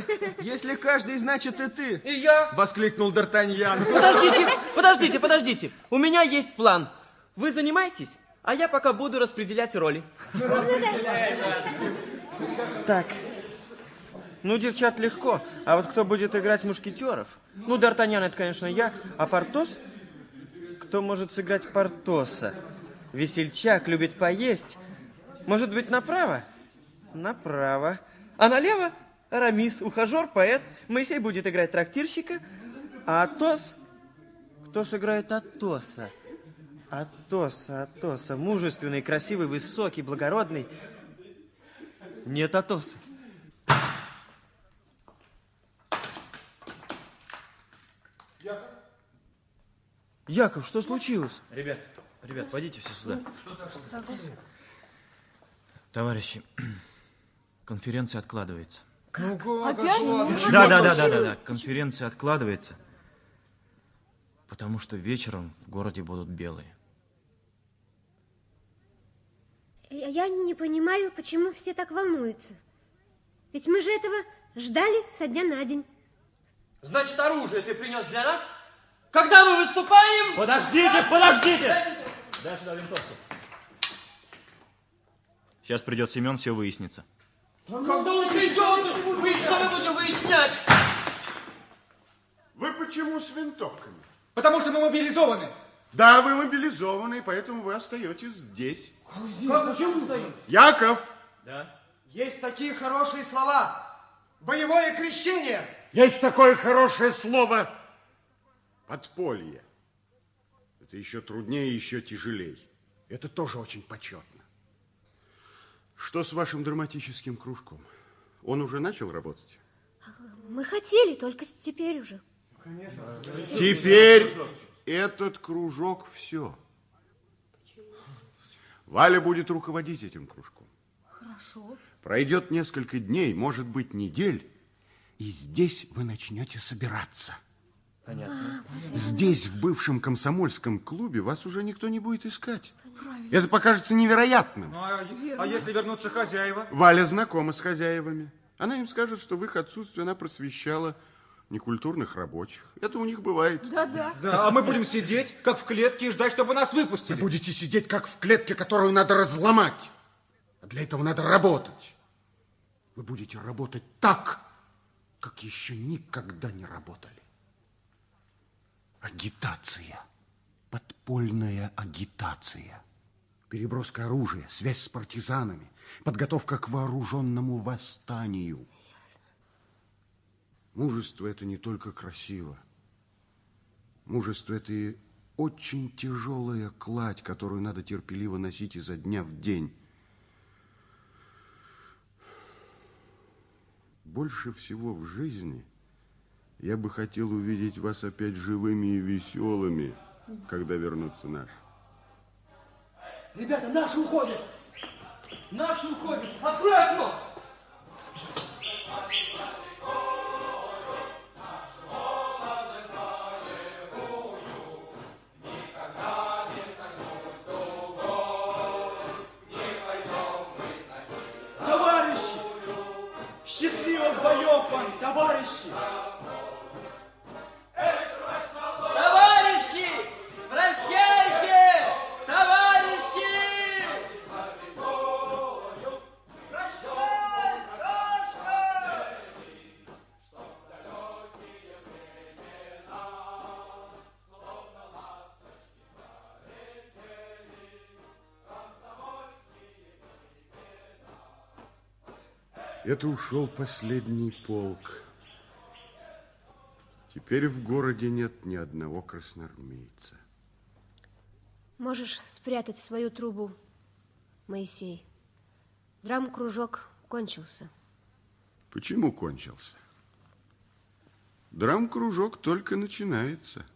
Если каждый, значит и ты. И я. Воскликнул Д'Артаньян. Подождите, подождите, подождите. У меня есть план. Вы занимаетесь, а я пока буду распределять роли. Так. Ну, девчат легко. А вот кто будет играть мушкетеров? Ну, Д'Артаньян это, конечно, я. А Портос? Кто может сыграть Портоса? Весельчак любит поесть. Может быть, направо? Направо. А налево? Арамис, ухажер, поэт. Моисей будет играть трактирщика. А Атос? Кто сыграет Атоса? Атоса, Атоса. Мужественный, красивый, высокий, благородный. Нет Атоса. Яков, что случилось? Ребят, ребят, пойдите все сюда. Товарищи, [clears throat] Конференция откладывается. Ну как Опять? откладывается? Да, да, да, да, да, да. Конференция откладывается, потому что вечером в городе будут белые. Я я не понимаю, почему все так волнуются. Ведь мы же этого ждали со дня на день. Значит, оружие ты принес для нас? Когда мы выступаем... Подождите, подождите! Дай сюда винтовку. Сейчас придет Семен, все выяснится. Когда он придет, мы будем выяснять? Вы почему с винтовками? Потому что мы мобилизованы. Да, вы мобилизованы, поэтому вы остаетесь здесь. Как, почему стоим? Яков! Да? Есть такие хорошие слова. Боевое крещение. Есть такое хорошее слово подполье. Это еще труднее, еще тяжелее. Это тоже очень почетно. Что с вашим драматическим кружком? Он уже начал работать? Мы хотели, только теперь уже. Теперь этот кружок все. Валя будет руководить этим кружком. Хорошо. Пройдет несколько дней, может быть, недель, и здесь вы начнете собираться. Понятно. Здесь, в бывшем комсомольском клубе, вас уже никто не будет искать. Это покажется невероятным. Ну, а, а если вернутся хозяева? Валя знакома с хозяевами. Она им скажет, что в их отсутствие она просвещала некультурных рабочих. Это у них бывает. Да-да. Да, а мы будем сидеть, как в клетке, и ждать, чтобы нас выпустили. Вы будете сидеть, как в клетке, которую надо разломать. А для этого надо работать. Вы будете работать так, как еще никогда не работали. Агитация. Подпольная агитация. Переброска оружия, связь с партизанами, подготовка к вооруженному восстанию. Мужество – это не только красиво. Мужество – это и очень тяжелая кладь, которую надо терпеливо носить изо дня в день. Больше всего в жизни я бы хотел увидеть вас опять живыми и веселыми, когда вернутся наши. Ребята, наши уходят. Наши уходят. Открой окно. Это ушел последний полк. Теперь в городе нет ни одного красноармейца. Можешь спрятать свою трубу, Моисей. Драм-кружок кончился. Почему кончился? Драм-кружок только начинается.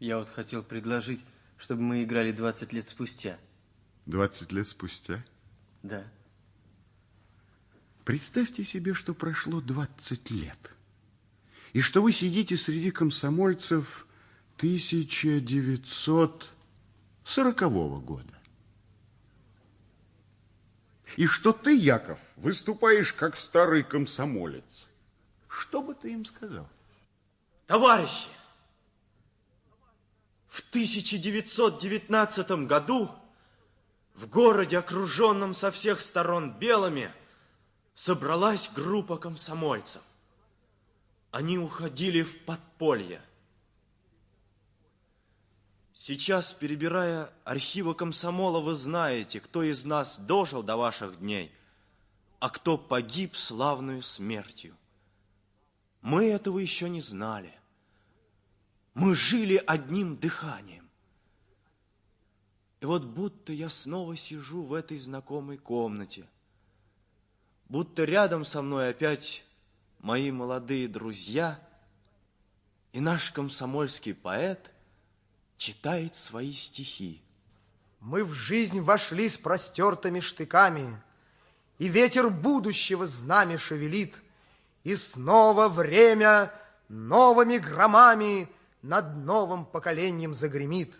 Я вот хотел предложить, чтобы мы играли 20 лет спустя. 20 лет спустя? Да. Представьте себе, что прошло 20 лет. И что вы сидите среди комсомольцев 1940 года. И что ты, Яков, выступаешь как старый комсомолец. Что бы ты им сказал? Товарищи, в 1919 году в городе, окруженном со всех сторон белыми, собралась группа комсомольцев. Они уходили в подполье. Сейчас, перебирая архивы комсомола, вы знаете, кто из нас дожил до ваших дней, а кто погиб славную смертью. Мы этого еще не знали. Мы жили одним дыханием. И вот будто я снова сижу в этой знакомой комнате, будто рядом со мной опять мои молодые друзья, и наш комсомольский поэт читает свои стихи. Мы в жизнь вошли с простертыми штыками, и ветер будущего знамя шевелит, и снова время новыми громами над новым поколением загремит.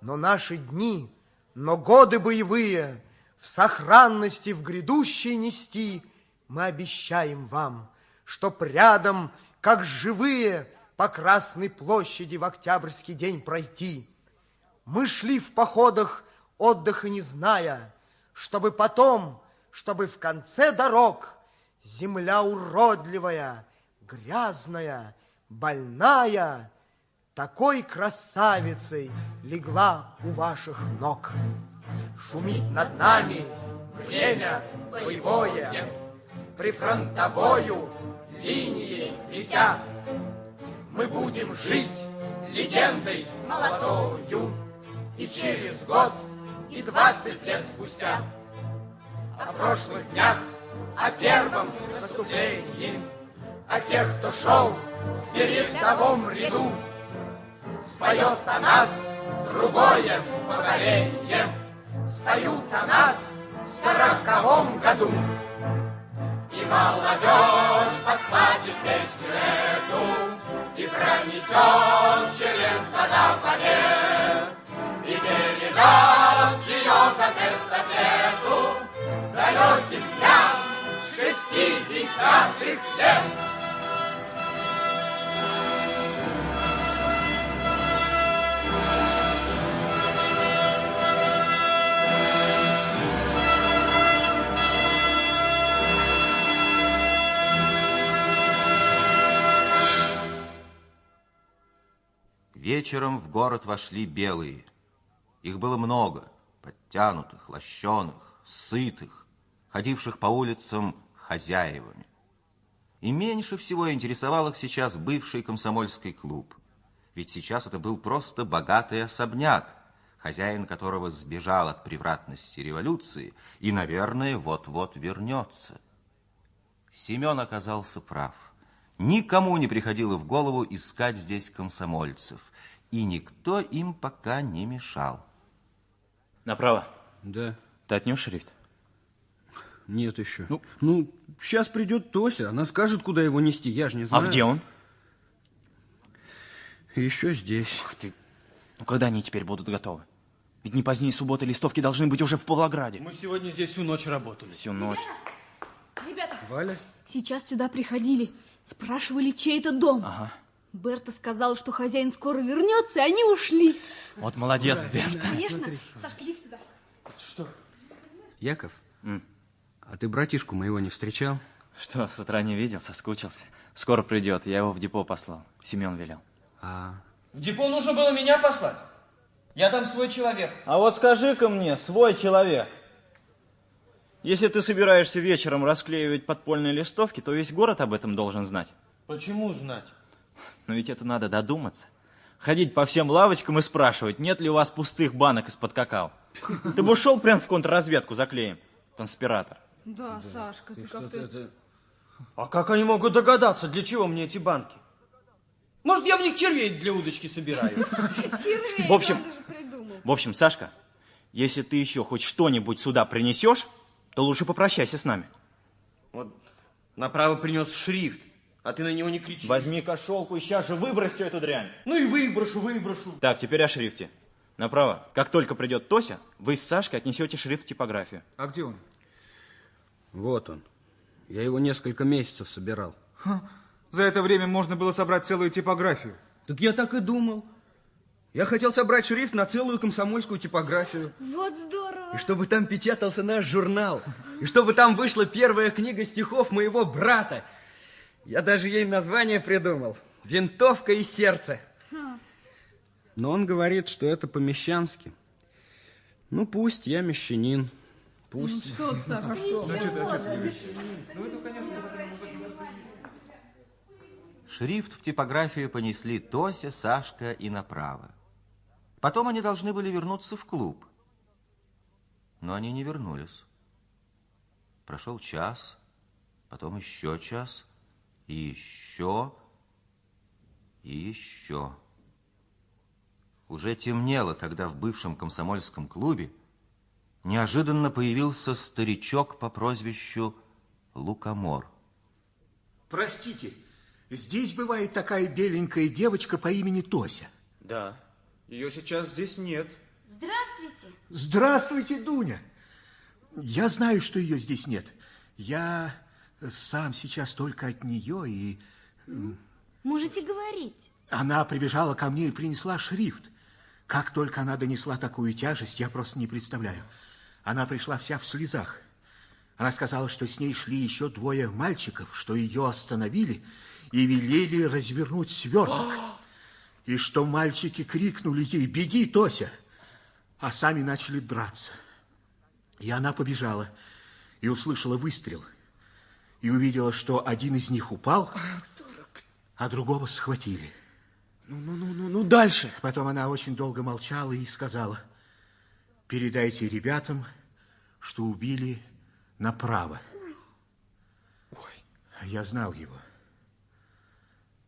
Но наши дни, но годы боевые в сохранности в грядущей нести мы обещаем вам, чтоб рядом, как живые, по Красной площади в Октябрьский день пройти. Мы шли в походах, отдыха не зная, чтобы потом, чтобы в конце дорог земля уродливая, грязная, больная, такой красавицей легла у ваших ног. Шумит над нами время боевое, прифронтовою линии летя. Мы будем жить легендой молодою, и через год, и двадцать лет спустя о прошлых днях, о первом наступлении, о тех, кто шел в передовом ряду, споет о нас другое поколение, споют о нас в сороковом году. И молодежь подхватит песню эту и пронесет через года побед и передаст Вечером в город вошли белые. Их было много, подтянутых, лощеных, сытых, ходивших по улицам хозяевами. И меньше всего интересовал их сейчас бывший комсомольский клуб. Ведь сейчас это был просто богатый особняк, хозяин которого сбежал от превратности революции и, наверное, вот-вот вернется. Семен оказался прав. Никому не приходило в голову искать здесь комсомольцев, и никто им пока не мешал. Направо. Да. Ты отнес шрифт? Нет еще. Ну, ну, сейчас придет Тося, она скажет, куда его нести, я же не знаю. А где он? Еще здесь. Ах ты. Ну, когда они теперь будут готовы? Ведь не позднее субботы листовки должны быть уже в Павлограде. Мы сегодня здесь всю ночь работали. Всю ночь. Ребята, Валя? сейчас сюда приходили, спрашивали, чей это дом. Ага. Берта сказал, что хозяин скоро вернется, и они ушли. Вот молодец, Берта. Конечно. Сашка, иди сюда. Яков, М. а ты братишку моего не встречал? Что, с утра не видел, соскучился. Скоро придет, я его в депо послал. Семен велел. А, В депо нужно было меня послать. Я там свой человек. А вот скажи-ка мне, свой человек, если ты собираешься вечером расклеивать подпольные листовки, то весь город об этом должен знать. Почему знать? Но ведь это надо додуматься. Ходить по всем лавочкам и спрашивать, нет ли у вас пустых банок из-под какао. Ты бы ушел прям в контрразведку заклеим, конспиратор. Да, Сашка, ты как-то... А как они могут догадаться, для чего мне эти банки? Может, я в них червей для удочки собираю? Червей, В общем-. В общем, Сашка, если ты еще хоть что-нибудь сюда принесешь, то лучше попрощайся с нами. Вот направо принес шрифт, а ты на него не кричи. Возьми кошелку и сейчас же выбрось всю эту дрянь. Ну и выброшу, выброшу. Так, теперь о шрифте. Направо. Как только придет Тося, вы с Сашкой отнесете шрифт в типографию. А где он? вот он. Я его несколько месяцев собирал. За это время можно было собрать целую типографию. Так я так и думал. Я хотел собрать шрифт на целую комсомольскую типографию. Вот здорово. И чтобы там печатался наш журнал. И чтобы там вышла первая книга стихов моего брата. Я даже ей название придумал. «Винтовка и сердце». Но он говорит, что это по-мещански. Ну, пусть, я мещанин. Пусть. Что ты, Сашка, что? Шрифт в типографию понесли Тося, Сашка и направо. Потом они должны были вернуться в клуб. Но они не вернулись. Прошел час, потом еще час, и еще, и еще. Уже темнело, когда в бывшем комсомольском клубе неожиданно появился старичок по прозвищу Лукомор. Простите, здесь бывает такая беленькая девочка по имени Тося. Да, ее сейчас здесь нет. Здравствуйте. Здравствуйте, Дуня. Я знаю, что ее здесь нет. Я сам сейчас только от нее и... Можете говорить. Она прибежала ко мне и принесла шрифт. Как только она донесла такую тяжесть, я просто не представляю. Она пришла вся в слезах. Она сказала, что с ней шли еще двое мальчиков, что ее остановили и велели развернуть сверток. И что мальчики крикнули ей «Беги, Тося!» а сами начали драться. И она побежала и услышала выстрел. И увидела, что один из них упал, а другого схватили. Ну, ну, ну, ну, ну, дальше. Потом она очень долго молчала и сказала, передайте ребятам, что убили направо. Ой. Я знал его.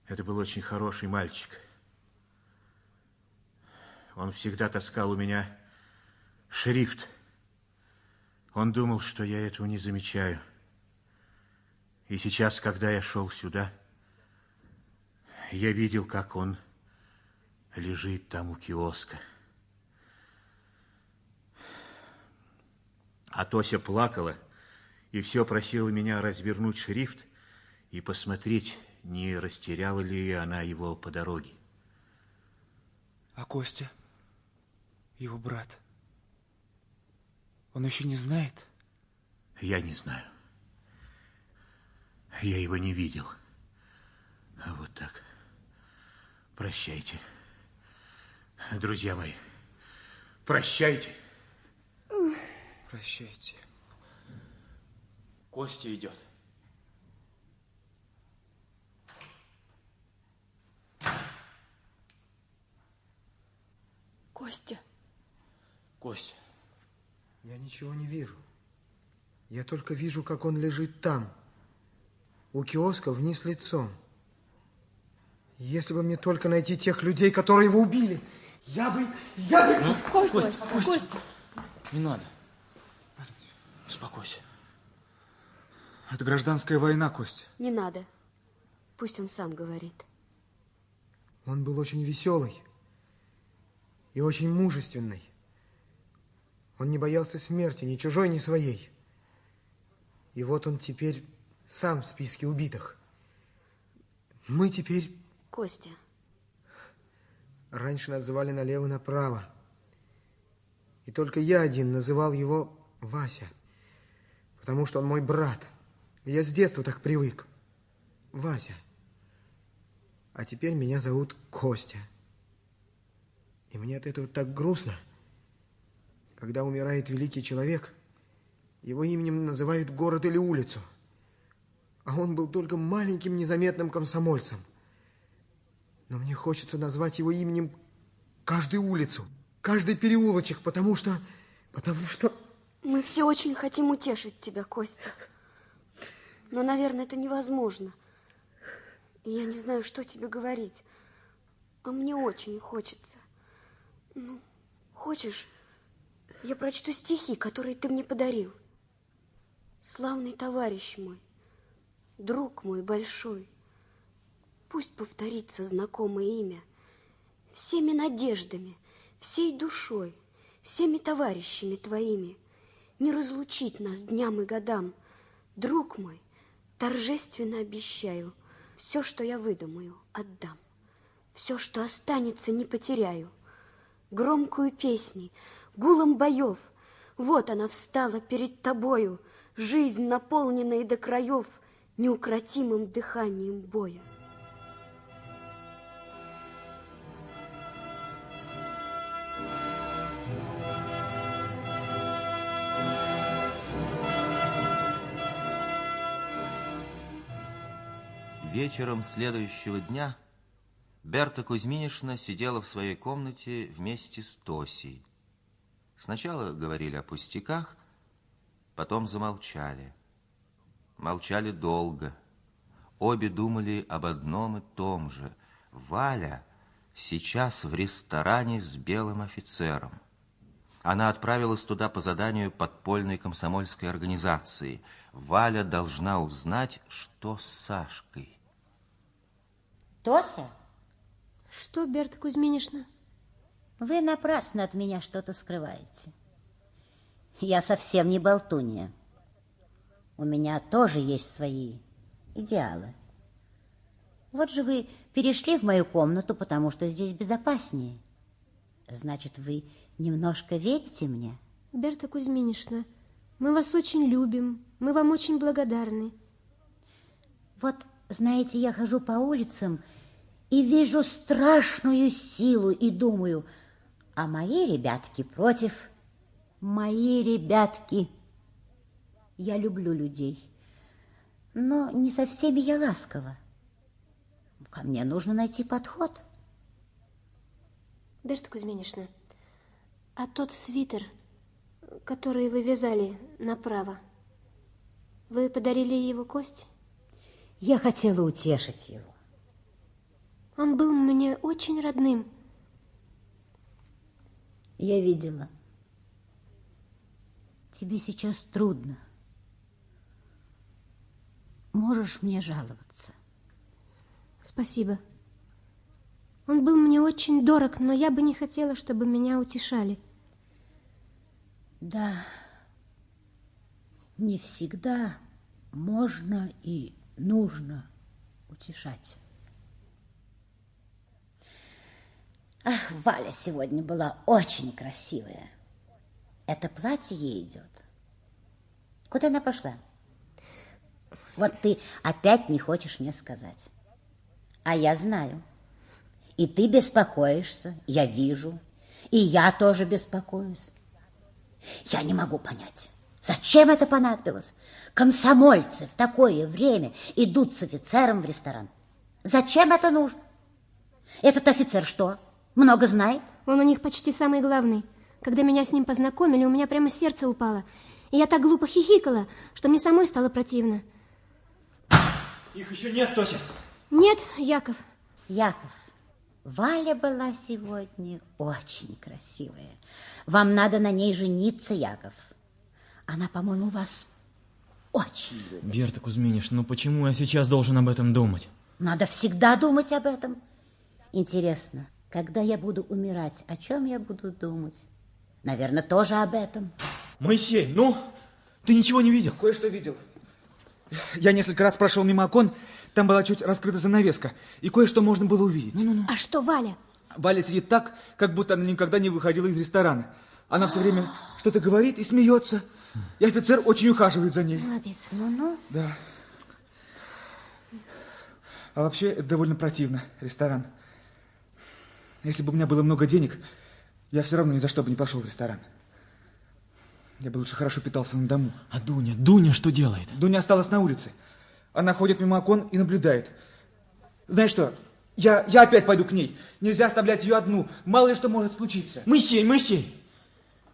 Это был очень хороший мальчик. Он всегда таскал у меня шрифт. Он думал, что я этого не замечаю. И сейчас, когда я шел сюда, я видел, как он лежит там у киоска. А Тося плакала и все просила меня развернуть шрифт и посмотреть, не растеряла ли она его по дороге. А Костя, его брат, он еще не знает? Я не знаю. Я его не видел. А вот так. Прощайте. Друзья мои, прощайте. Прощайте. Костя идет. Костя. Костя. Я ничего не вижу. Я только вижу, как он лежит там, у киоска вниз лицом. Если бы мне только найти тех людей, которые его убили, я бы... Я бы... Ну, Костя, Костя, Костя, Костя. Не надо. Успокойся. Это гражданская война, Костя. Не надо. Пусть он сам говорит. Он был очень веселый и очень мужественный. Он не боялся смерти, ни чужой, ни своей. И вот он теперь сам в списке убитых. Мы теперь... Костя. Раньше называли налево-направо. И только я один называл его Вася. Потому что он мой брат. И я с детства так привык. Вася. А теперь меня зовут Костя. И мне от этого так грустно. Когда умирает великий человек, его именем называют город или улицу. А он был только маленьким незаметным комсомольцем. Но мне хочется назвать его именем каждую улицу, каждый переулочек, потому что... Потому что... Мы все очень хотим утешить тебя, Костя. Но, наверное, это невозможно. И я не знаю, что тебе говорить. А мне очень хочется. Ну, хочешь, я прочту стихи, которые ты мне подарил. Славный товарищ мой, друг мой большой, Пусть повторится знакомое имя Всеми надеждами, всей душой, Всеми товарищами твоими. Не разлучить нас дням и годам. Друг мой, торжественно обещаю, Все, что я выдумаю, отдам. Все, что останется, не потеряю. Громкую песней, гулом боев, Вот она встала перед тобою, Жизнь, наполненная до краев Неукротимым дыханием боя. Вечером следующего дня Берта Кузьминишна сидела в своей комнате вместе с Тосей. Сначала говорили о пустяках, потом замолчали. Молчали долго. Обе думали об одном и том же. Валя сейчас в ресторане с белым офицером. Она отправилась туда по заданию подпольной комсомольской организации. Валя должна узнать, что с Сашкой. Тося? Что, Берта Кузьминишна? Вы напрасно от меня что-то скрываете. Я совсем не болтунья. У меня тоже есть свои идеалы. Вот же вы перешли в мою комнату, потому что здесь безопаснее. Значит, вы немножко верите мне? Берта Кузьминишна, мы вас очень любим, мы вам очень благодарны. Вот, знаете, я хожу по улицам и вижу страшную силу и думаю, а мои ребятки против, мои ребятки. Я люблю людей, но не со всеми я ласкова. Ко мне нужно найти подход. Берта Кузьминишна, а тот свитер, который вы вязали направо, вы подарили его Кость? Я хотела утешить его. Он был мне очень родным. Я видела. Тебе сейчас трудно. Можешь мне жаловаться. Спасибо. Он был мне очень дорог, но я бы не хотела, чтобы меня утешали. Да, не всегда можно и нужно утешать. Ах, Валя сегодня была очень красивая. Это платье ей идет. Куда она пошла? Вот ты опять не хочешь мне сказать. А я знаю. И ты беспокоишься, я вижу. И я тоже беспокоюсь. Я не могу понять, зачем это понадобилось? Комсомольцы в такое время идут с офицером в ресторан. Зачем это нужно? Этот офицер что, много знает? Он у них почти самый главный. Когда меня с ним познакомили, у меня прямо сердце упало. И я так глупо хихикала, что мне самой стало противно. Их еще нет, Тося. Нет, Яков. Яков, Валя была сегодня очень красивая. Вам надо на ней жениться, Яков. Она, по-моему, вас очень любит. Берта Кузьминиш, ну почему я сейчас должен об этом думать? Надо всегда думать об этом. Интересно, когда я буду умирать, о чем я буду думать? Наверное, тоже об этом. Моисей, ну, ты ничего не видел? Кое-что видел. Я несколько раз прошел мимо окон, там была чуть раскрыта занавеска, и кое-что можно было увидеть. Ну, ну, ну. А что Валя? Валя сидит так, как будто она никогда не выходила из ресторана. Она все время что-то говорит и смеется. И офицер очень ухаживает за ней. Молодец. Ну-ну. Да. А вообще, это довольно противно, ресторан. Если бы у меня было много денег, я все равно ни за что бы не пошел в ресторан. Я бы лучше хорошо питался на дому. А Дуня, Дуня что делает? Дуня осталась на улице. Она ходит мимо окон и наблюдает. Знаешь что, я, я опять пойду к ней. Нельзя оставлять ее одну. Мало ли что может случиться. Моисей, Моисей!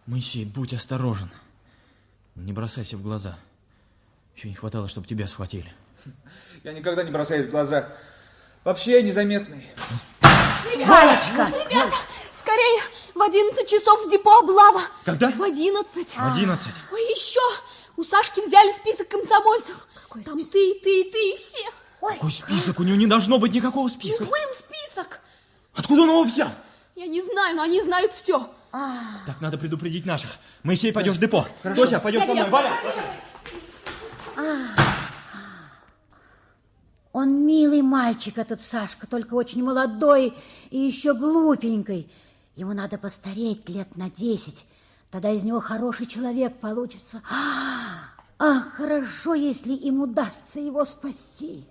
Моисей, будь осторожен. Не бросайся в глаза. Еще не хватало, чтобы тебя схватили. Я никогда не бросаюсь в глаза. Вообще я незаметный. Валечка! Ребята, скорее! В 11 часов в депо облава. Когда? В 11. В 11. Ой, еще! У Сашки взяли список комсомольцев. Какой Там список? ты, ты, ты и все. Ой. Какой список? У него не должно быть никакого списка. Ну, был список. Откуда он его взял? Я не знаю, но они знают все. А. Так надо предупредить наших. Моисей, пойдешь в депо. Хорошо. Тося, пойдешь со мной. Валя. А. Он милый мальчик, этот Сашка, только очень молодой и еще глупенький. Ему надо постареть лет на десять. Тогда из него хороший человек получится. Ах, хорошо, если им удастся его спасти.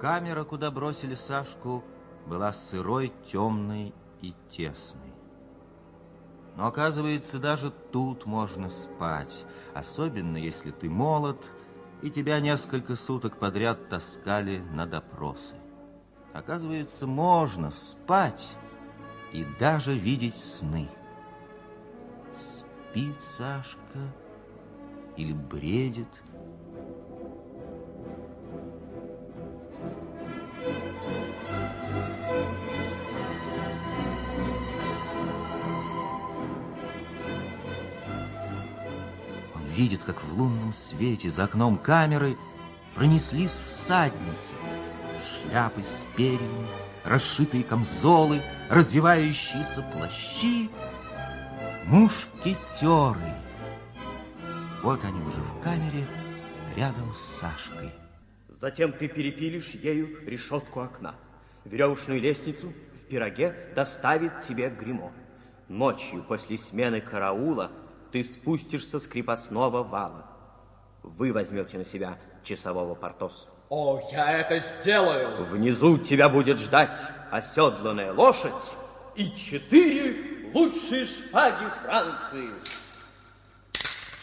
Камера, куда бросили Сашку, была сырой, темной и тесной. Но, оказывается, даже тут можно спать, особенно если ты молод, и тебя несколько суток подряд таскали на допросы. Оказывается, можно спать и даже видеть сны. Спит Сашка или бредит. Видит, как в лунном свете за окном камеры пронеслись всадники. Шляпы с перьями, расшитые камзолы, развивающиеся плащи, мушкетеры. Вот они уже в камере рядом с Сашкой. Затем ты перепилишь ею решетку окна. Веревочную лестницу в пироге доставит тебе гримо. Ночью после смены караула ты спустишься с крепостного вала. Вы возьмете на себя часового Портос. О, я это сделаю! Внизу тебя будет ждать оседланная лошадь и четыре лучшие шпаги Франции.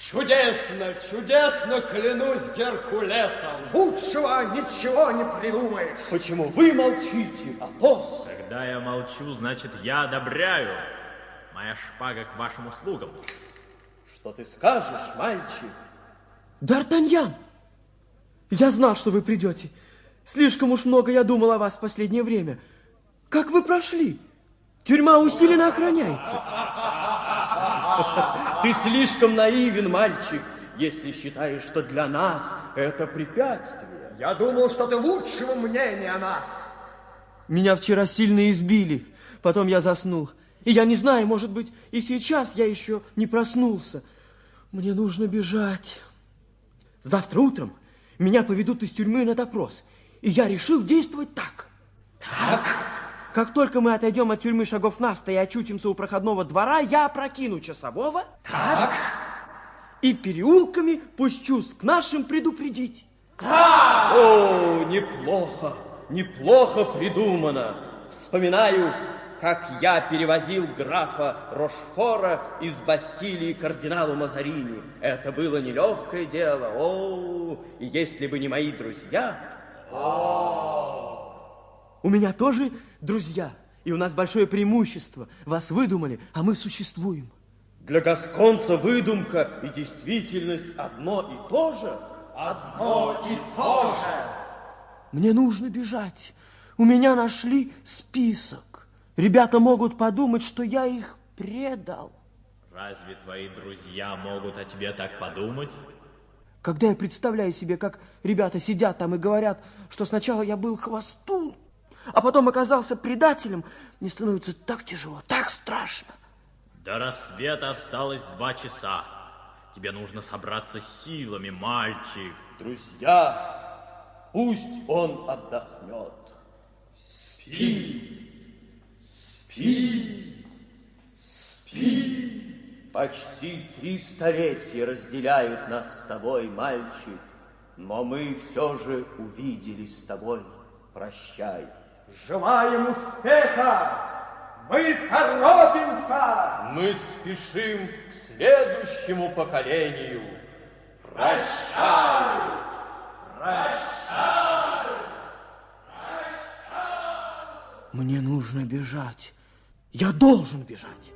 Чудесно, чудесно, клянусь Геркулесом. Лучшего ничего не придумаешь. Почему вы молчите, Атос? Когда я молчу, значит, я одобряю. Моя шпага к вашим услугам. Что ты скажешь, мальчик? Д'Артаньян! Я знал, что вы придете. Слишком уж много я думал о вас в последнее время. Как вы прошли? Тюрьма усиленно охраняется. [laughs] Ты слишком наивен, мальчик, если считаешь, что для нас это препятствие. Я думал, что ты лучшего мнения о нас. Меня вчера сильно избили. Потом я заснул. И я не знаю, может быть, и сейчас я еще не проснулся. Мне нужно бежать. Завтра утром меня поведут из тюрьмы на допрос. И я решил действовать так. Так? Как только мы отойдем от тюрьмы шагов на сто и очутимся у проходного двора, я опрокину часового. Так? И переулками пущусь к нашим предупредить. Так! О, неплохо, неплохо придумано. Вспоминаю, как я перевозил графа Рошфора из Бастилии кардиналу Мазарини. Это было нелегкое дело. О, и если бы не мои друзья... У меня тоже друзья, и у нас большое преимущество. Вас выдумали, а мы существуем. Для гасконца выдумка и действительность одно и то же. Одно и то же. Мне нужно бежать. У меня нашли список. Ребята могут подумать, что я их предал. Разве твои друзья могут о тебе так подумать? Когда я представляю себе, как ребята сидят там и говорят, что сначала я был хвостун, а потом оказался предателем, мне становится так тяжело, так страшно. До рассвета осталось два часа. Тебе нужно собраться с силами, мальчик. Друзья, пусть он отдохнет. Спи, спи, спи. Почти три столетия разделяют нас с тобой, мальчик, но мы все же увиделись с тобой. Прощай. Желаем успеха! Мы торопимся! Мы спешим к следующему поколению. Прощай! Прощай! Мне нужно бежать. Я должен бежать.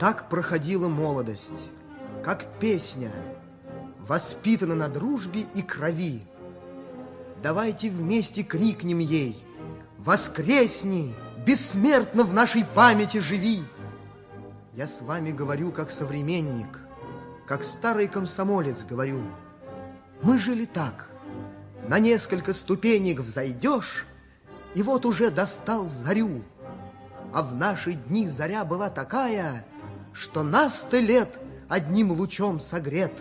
Так проходила молодость, как песня, воспитана на дружбе и крови. Давайте вместе крикнем ей «Воскресни! Бессмертно в нашей памяти живи!» Я с вами говорю как современник, как старый комсомолец говорю. Мы жили так. На несколько ступенек взойдешь, и вот уже достал зарю. А в наши дни заря была такая, что нас сто лет одним лучом согрет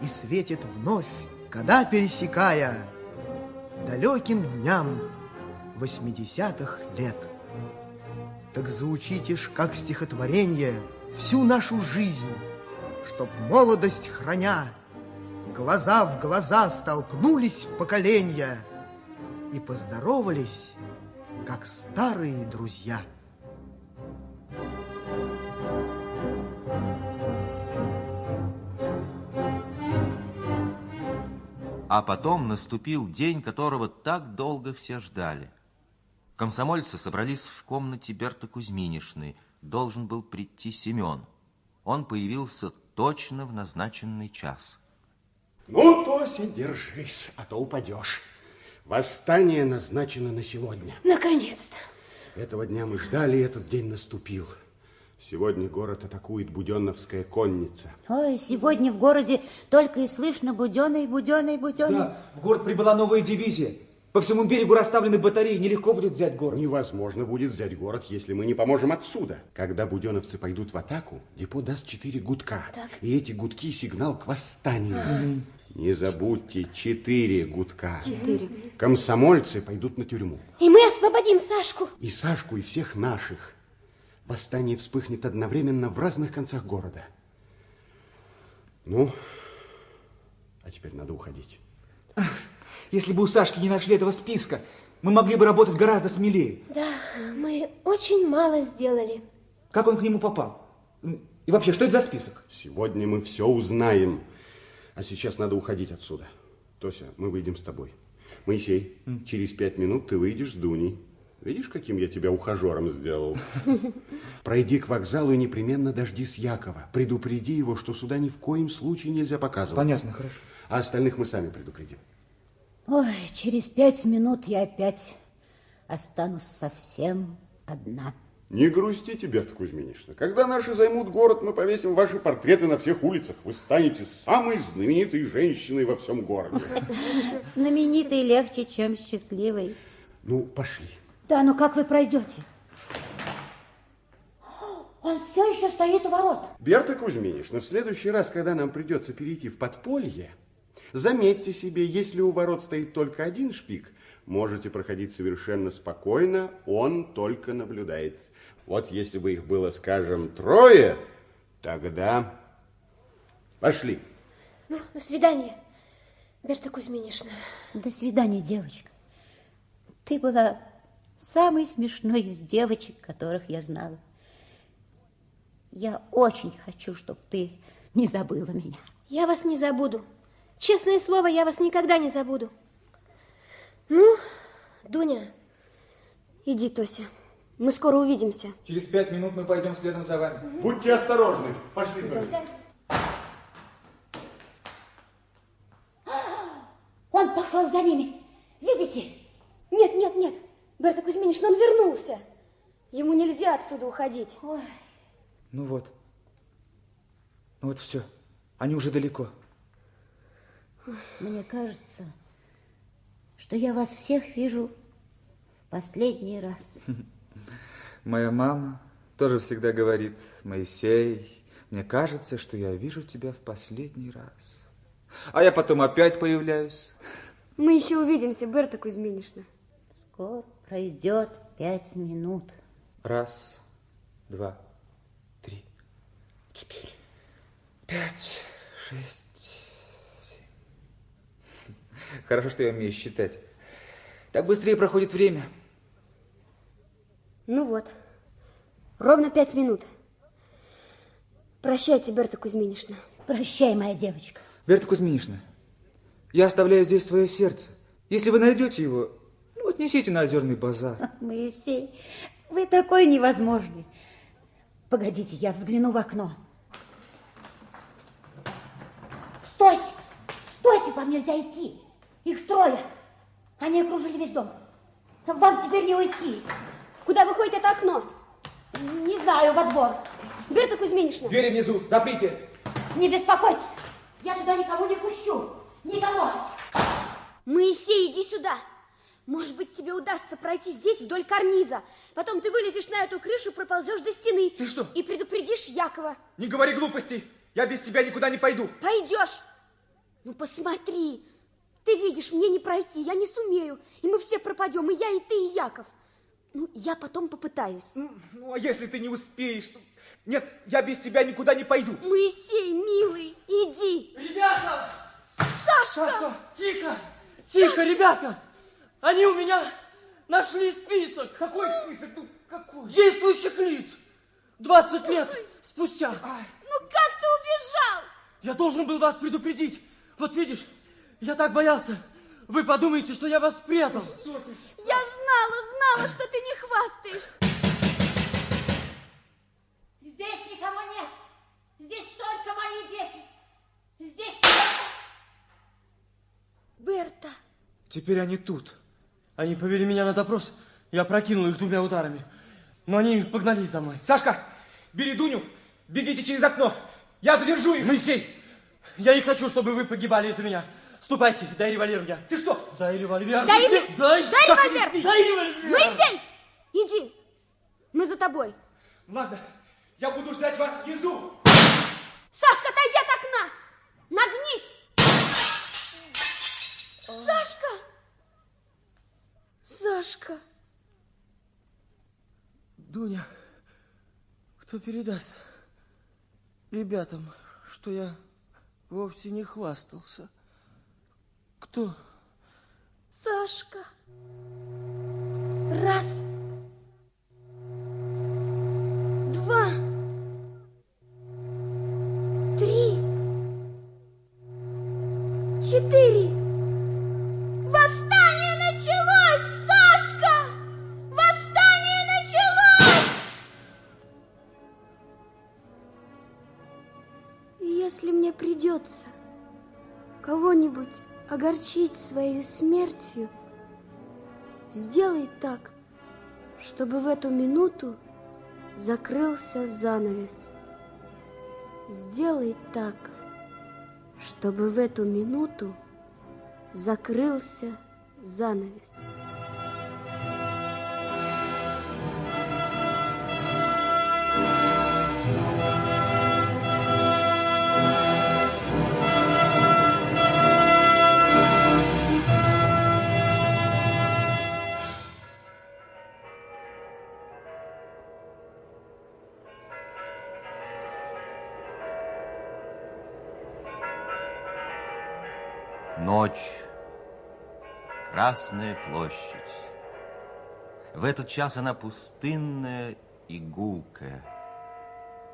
и светит вновь, когда пересекая далеким дням восьмидесятых лет. Так заучите ж, как стихотворение, всю нашу жизнь, чтоб молодость храня, глаза в глаза столкнулись поколенья и поздоровались, как старые друзья. А потом наступил день, которого так долго все ждали. Комсомольцы собрались в комнате Берты Кузьминишны. Должен был прийти Семен. Он появился точно в назначенный час. Ну, Тося, держись, а то упадешь. Восстание назначено на сегодня. Наконец-то. Этого дня мы ждали, и этот день наступил. Сегодня город атакует Буденновская конница. Ой, сегодня в городе только и слышно буденый, буденый, буденый. Да, в город прибыла новая дивизия. По всему берегу расставлены батареи, нелегко будет взять город. Невозможно будет взять город, если мы не поможем отсюда. Когда буденовцы пойдут в атаку, депо даст четыре гудка. Так. И эти гудки сигнал к восстанию. Мгм. Не забудьте, четыре гудка. Четыре. Комсомольцы пойдут на тюрьму. И мы освободим Сашку. И Сашку, и всех наших. Восстание вспыхнет одновременно в разных концах города. Ну, а теперь надо уходить. Если бы у Сашки не нашли этого списка, мы могли бы работать гораздо смелее. Да, мы очень мало сделали. Как он к нему попал? И вообще, что это за список? Сегодня мы все узнаем. А сейчас надо уходить отсюда. Тося, мы выйдем с тобой. Моисей, через пять минут ты выйдешь с Дуней. Видишь, каким я тебя ухажером сделал? [laughs] Пройди к вокзалу и непременно дождись Якова. Предупреди его, что сюда ни в коем случае нельзя показываться. Понятно, хорошо. А остальных мы сами предупредим. Ой, через пять минут я опять останусь совсем одна. Не грустите, Берта Кузьминична. Когда наши займут город, мы повесим ваши портреты на всех улицах. Вы станете самой знаменитой женщиной во всем городе. [laughs] Знаменитый легче, чем счастливый. Ну, пошли. Да, ну как вы пройдете? Он все еще стоит у ворот. Берта Кузьминична, в следующий раз, когда нам придется перейти в подполье, заметьте себе, если у ворот стоит только один шпик, можете проходить совершенно спокойно, он только наблюдает. Вот если бы их было, скажем, трое, тогда пошли. Ну, до свидания, Берта Кузьминишна. До свидания, девочка. Ты была самой смешной из девочек, которых я знала. Я очень хочу, чтобы ты не забыла меня. Я вас не забуду. Честное слово, я вас никогда не забуду. Ну, Дуня. Иди, Тося. Мы скоро увидимся. Через пять минут мы пойдем следом за вами. Будьте осторожны. Пошли. До свидания. Он пошел за ними. Видите? Нет, нет, нет. Берта Кузьминична, он вернулся. Ему нельзя отсюда уходить. Ой. Ну вот. Ну вот все. Они уже далеко. Мне кажется, что я вас всех вижу в последний раз. Моя мама тоже всегда говорит, Моисей, мне кажется, что я вижу тебя в последний раз. А я потом опять появляюсь. Мы еще увидимся, Берта Кузьминишна. Скоро пройдет пять минут. Раз, два, три, четыре, пять, шесть. Хорошо, что я умею считать. Так быстрее проходит время. Ну вот, ровно пять минут. Прощайте, Берта Кузьминишна. Прощай, моя девочка. Берта Кузьминишна, я оставляю здесь свое сердце. Если вы найдете его, ну, отнесите на озерный базар. Моисей, вы такой невозможный. Погодите, я взгляну в окно. Стойте! Стойте, вам нельзя идти. Их трое. Они окружили весь дом. Вам теперь не уйти. Куда выходит это окно? Не знаю, во двор. Берта Кузьминишна. Двери внизу, заприте. Не беспокойтесь. Я туда никого не пущу. Никого. Моисей, иди сюда. Может быть, тебе удастся пройти здесь вдоль карниза. Потом ты вылезешь на эту крышу, проползешь до стены. Ты что? И предупредишь Якова. Не говори глупостей. Я без тебя никуда не пойду. Пойдешь. Ну, посмотри. Ты видишь, мне не пройти, я не сумею. И мы все пропадем, и я, и ты, и Яков. Ну, я потом попытаюсь. Ну, ну а если ты не успеешь? Нет, я без тебя никуда не пойду. Моисей, милый, иди. Ребята! Сашка! Сашка, тихо! Тихо, ребята! Они у меня нашли список. Какой список? Ну, какой? Действующих лиц. 20 лет спустя. Ну, как ты убежал? Я должен был вас предупредить. Вот видишь, я так боялся. Вы подумаете, что я вас предал. Я знала, знала, что ты не хвастаешься. Здесь никого нет. Здесь только мои дети. Здесь только... Берта. Теперь они тут. Они повели меня на допрос. Я прокинул их двумя ударами. Но они погнались за мной. Сашка, бери Дуню, бегите через окно. Я задержу их. Моисей, я не хочу, чтобы вы погибали из-за меня. Ступайте, дай револьвер мне. Ты что? Дай револьвер. Дай, Не спи- дай, дай Сашка, револьвер. не спи. Дай револьвер. Моисей, иди. Мы за тобой. Ладно, я буду ждать вас внизу. Сашка, отойди от окна. Нагнись. Сашка. Сашка. Дуня, кто передаст ребятам, что я вовсе не хвастался? Кто? Сашка. Раз. Два. Три. Четыре. Огорчить своей смертью, сделай так, чтобы в эту минуту закрылся занавес. Сделай так, чтобы в эту минуту закрылся занавес. Ночь. Красная площадь. В этот час она пустынная и гулкая.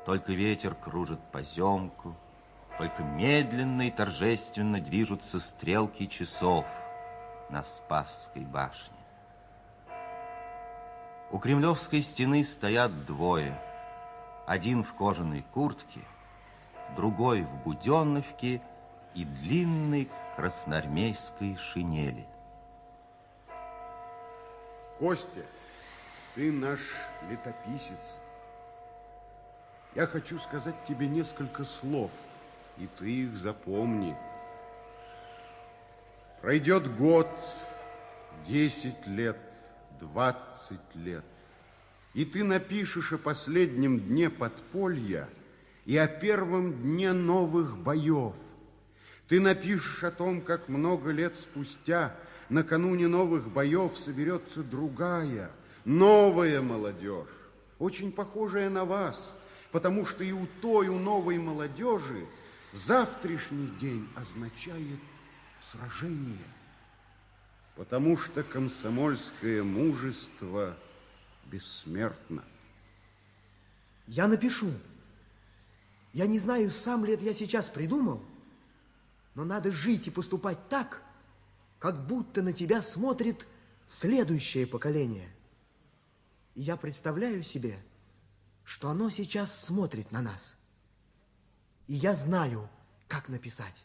Только ветер кружит поземку, только медленно и торжественно движутся стрелки часов на Спасской башне. У Кремлевской стены стоят двое. Один в кожаной куртке, другой в буденновке и длинной красноармейской шинели. Костя, ты наш летописец. Я хочу сказать тебе несколько слов, и ты их запомни. Пройдет год, десять лет, двадцать лет, и ты напишешь о последнем дне подполья и о первом дне новых боев. Ты напишешь о том, как много лет спустя, накануне новых боев, соберется другая, новая молодежь, очень похожая на вас, потому что и у той, у новой молодежи завтрашний день означает сражение. Потому что комсомольское мужество бессмертно. Я напишу. Я не знаю, сам ли это я сейчас придумал, но надо жить и поступать так, как будто на тебя смотрит следующее поколение. И я представляю себе, что оно сейчас смотрит на нас. И я знаю, как написать.